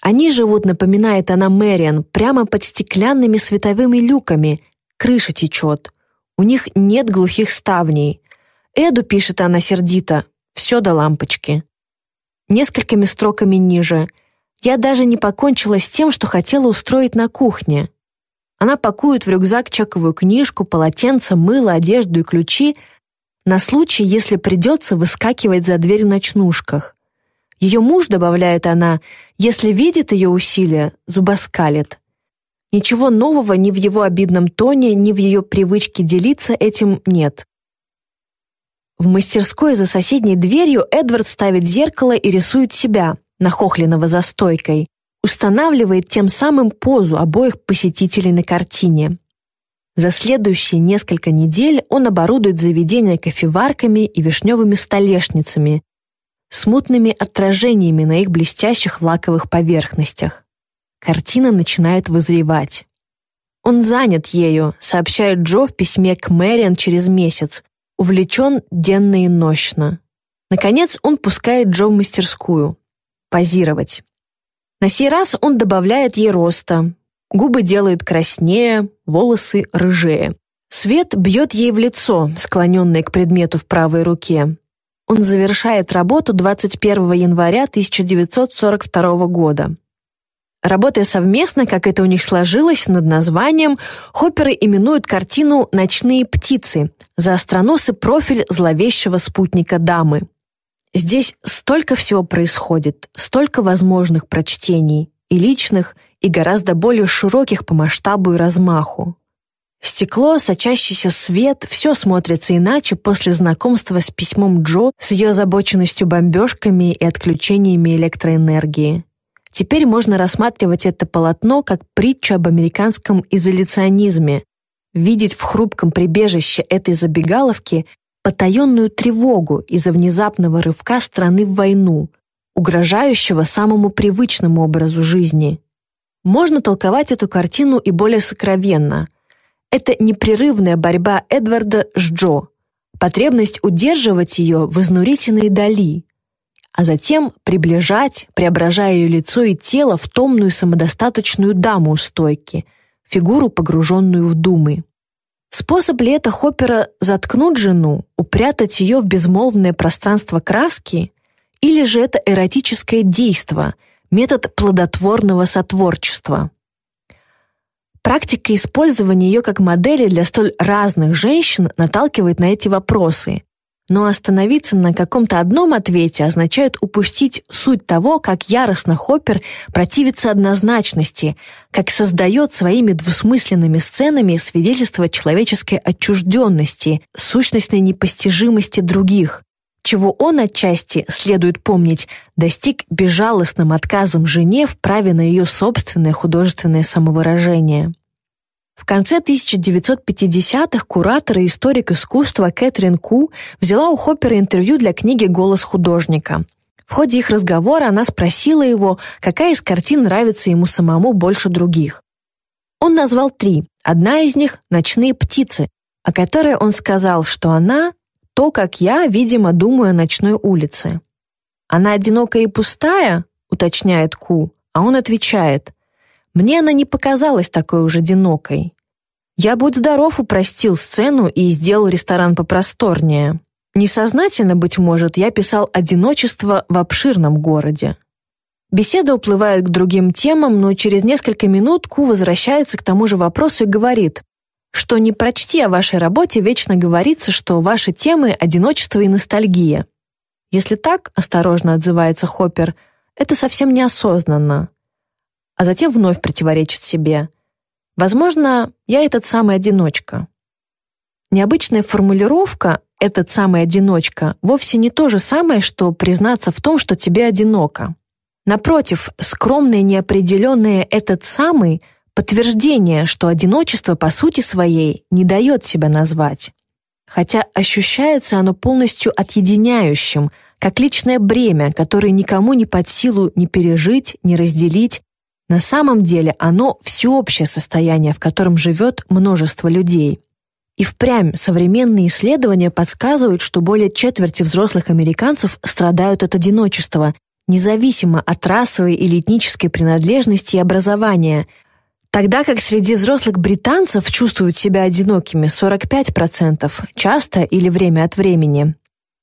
Они живут, напоминает она Мэриан, прямо под стеклянными световыми люками, крыша течет. У них нет глухих ставней. Эду, пишет она сердито, все до лампочки. Несколькими строками ниже. Я даже не покончила с тем, что хотела устроить на кухне. Она пакует в рюкзак чековую книжку, полотенце, мыло, одежду и ключи на случай, если придется выскакивать за дверь в ночнушках. Ее муж, добавляет она, если видит ее усилия, зубоскалит. Ничего нового ни в его обидном тоне, ни в ее привычке делиться этим нет. В мастерской за соседней дверью Эдвард ставит зеркало и рисует себя, нахохленного за стойкой, устанавливает тем самым позу обоих посетителей на картине. За следующие несколько недель он оборудует заведение кофеварками и вишневыми столешницами, смутными отражениями на их блестящих лаковых поверхностях. Картина начинает вызревать. Он занят ею, сообщает Джо в письме к Мэриан через месяц, увлечен денно и нощно. Наконец он пускает Джо в мастерскую. Позировать. На сей раз он добавляет ей роста. Губы делает краснее, волосы рыжее. Свет бьет ей в лицо, склоненное к предмету в правой руке. Он завершает работу 21 января 1942 года. Работая совместно, как это у них сложилось, над названием, Хопперы именуют картину «Ночные птицы» за остроносый профиль зловещего спутника дамы. Здесь столько всего происходит, столько возможных прочтений, и личных, и гораздо более широких по масштабу и размаху. Стекло, сочащийся свет, все смотрится иначе после знакомства с письмом Джо с ее озабоченностью бомбежками и отключениями электроэнергии. Теперь можно рассматривать это полотно как притчу об американском изоляционизме, видеть в хрупком прибежище этой забегаловки потаенную тревогу из-за внезапного рывка страны в войну, угрожающего самому привычному образу жизни. Можно толковать эту картину и более сокровенно. Это непрерывная борьба Эдварда с Джо, потребность удерживать ее в изнурительной дали, а затем приближать, преображая ее лицо и тело в томную самодостаточную даму у стойки, фигуру, погруженную в думы. Способ ли это Хоппера заткнуть жену, упрятать ее в безмолвное пространство краски, или же это эротическое действо, метод плодотворного сотворчества? Практика использования ее как модели для столь разных женщин наталкивает на эти вопросы, но остановиться на каком-то одном ответе означает упустить суть того, как яростно Хоппер противится однозначности, как создает своими двусмысленными сценами свидетельство человеческой отчужденности, сущностной непостижимости других, чего он отчасти, следует помнить, достиг безжалостным отказом жене в праве на ее собственное художественное самовыражение. В конце 1950-х куратор и историк искусства Кэтрин Ку взяла у Хоппера интервью для книги «Голос художника». В ходе их разговора она спросила его, какая из картин нравится ему самому больше других. Он назвал три. Одна из них — «Ночные птицы», о которой он сказал, что она — то, как я, видимо, думаю о ночной улице. «Она одинокая и пустая?» — уточняет Ку, а он отвечает — мне она не показалась такой уж одинокой. Я, будь здоров, упростил сцену и сделал ресторан попросторнее. Несознательно, быть может, я писал одиночество в обширном городе. Беседа уплывает к другим темам, но через несколько минут Ку возвращается к тому же вопросу и говорит, что не прочти о вашей работе, вечно говорится, что ваши темы — одиночество и ностальгия. Если так, осторожно отзывается Хоппер, это совсем неосознанно а затем вновь противоречит себе. Возможно, я этот самый одиночка. Необычная формулировка «этот самый одиночка» вовсе не то же самое, что признаться в том, что тебе одиноко. Напротив, скромное неопределенное «этот самый» — подтверждение, что одиночество по сути своей не дает себя назвать. Хотя ощущается оно полностью отъединяющим, как личное бремя, которое никому не под силу ни пережить, ни разделить, на самом деле оно всеобщее состояние, в котором живет множество людей. И впрямь современные исследования подсказывают, что более четверти взрослых американцев страдают от одиночества, независимо от расовой или этнической принадлежности и образования, тогда как среди взрослых британцев чувствуют себя одинокими 45%, часто или время от времени.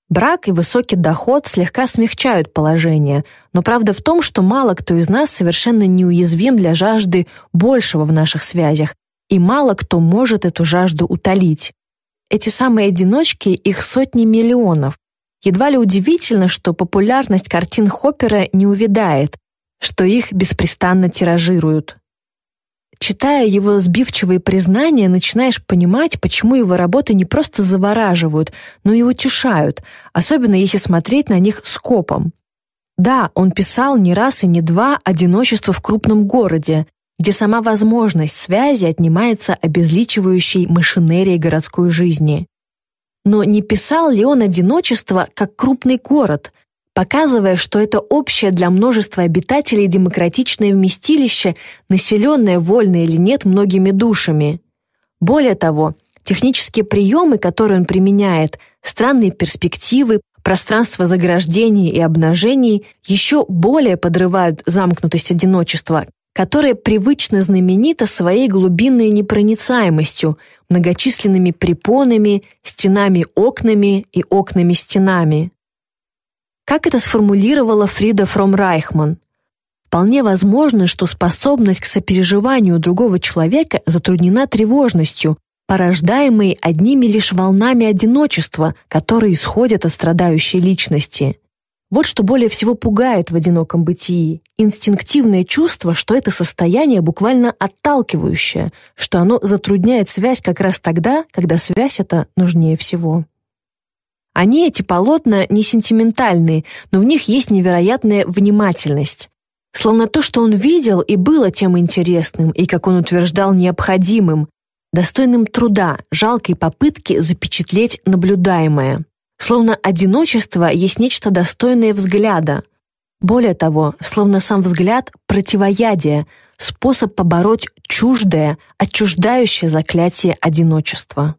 Брак и высокий доход слегка смягчают положение, но правда в том, что мало кто из нас совершенно неуязвим для жажды большего в наших связях, и мало кто может эту жажду утолить. Эти самые одиночки, их сотни миллионов. Едва ли удивительно, что популярность картин Хоппера не увядает, что их беспрестанно тиражируют. Читая его сбивчивые признания, начинаешь понимать, почему его работы не просто завораживают, но и утешают, особенно если смотреть на них скопом. Да, он писал не раз и не два «Одиночество в крупном городе», где сама возможность связи отнимается обезличивающей машинерией городской жизни. Но не писал ли он «Одиночество» как крупный город, показывая, что это общее для множества обитателей демократичное вместилище, населенное вольно или нет многими душами. Более того, технические приемы, которые он применяет, странные перспективы, пространство заграждений и обнажений еще более подрывают замкнутость одиночества, которое привычно знаменито своей глубинной непроницаемостью, многочисленными препонами, стенами-окнами и окнами-стенами. Как это сформулировала Фрида Фром Райхман? Вполне возможно, что способность к сопереживанию другого человека затруднена тревожностью, порождаемой одними лишь волнами одиночества, которые исходят от страдающей личности. Вот что более всего пугает в одиноком бытии инстинктивное чувство, что это состояние буквально отталкивающее, что оно затрудняет связь как раз тогда, когда связь эта нужнее всего. Они, эти полотна, не сентиментальные, но в них есть невероятная внимательность. Словно то, что он видел, и было тем интересным, и, как он утверждал, необходимым, достойным труда, жалкой попытки запечатлеть наблюдаемое. Словно одиночество есть нечто достойное взгляда. Более того, словно сам взгляд — противоядие, способ побороть чуждое, отчуждающее заклятие одиночества.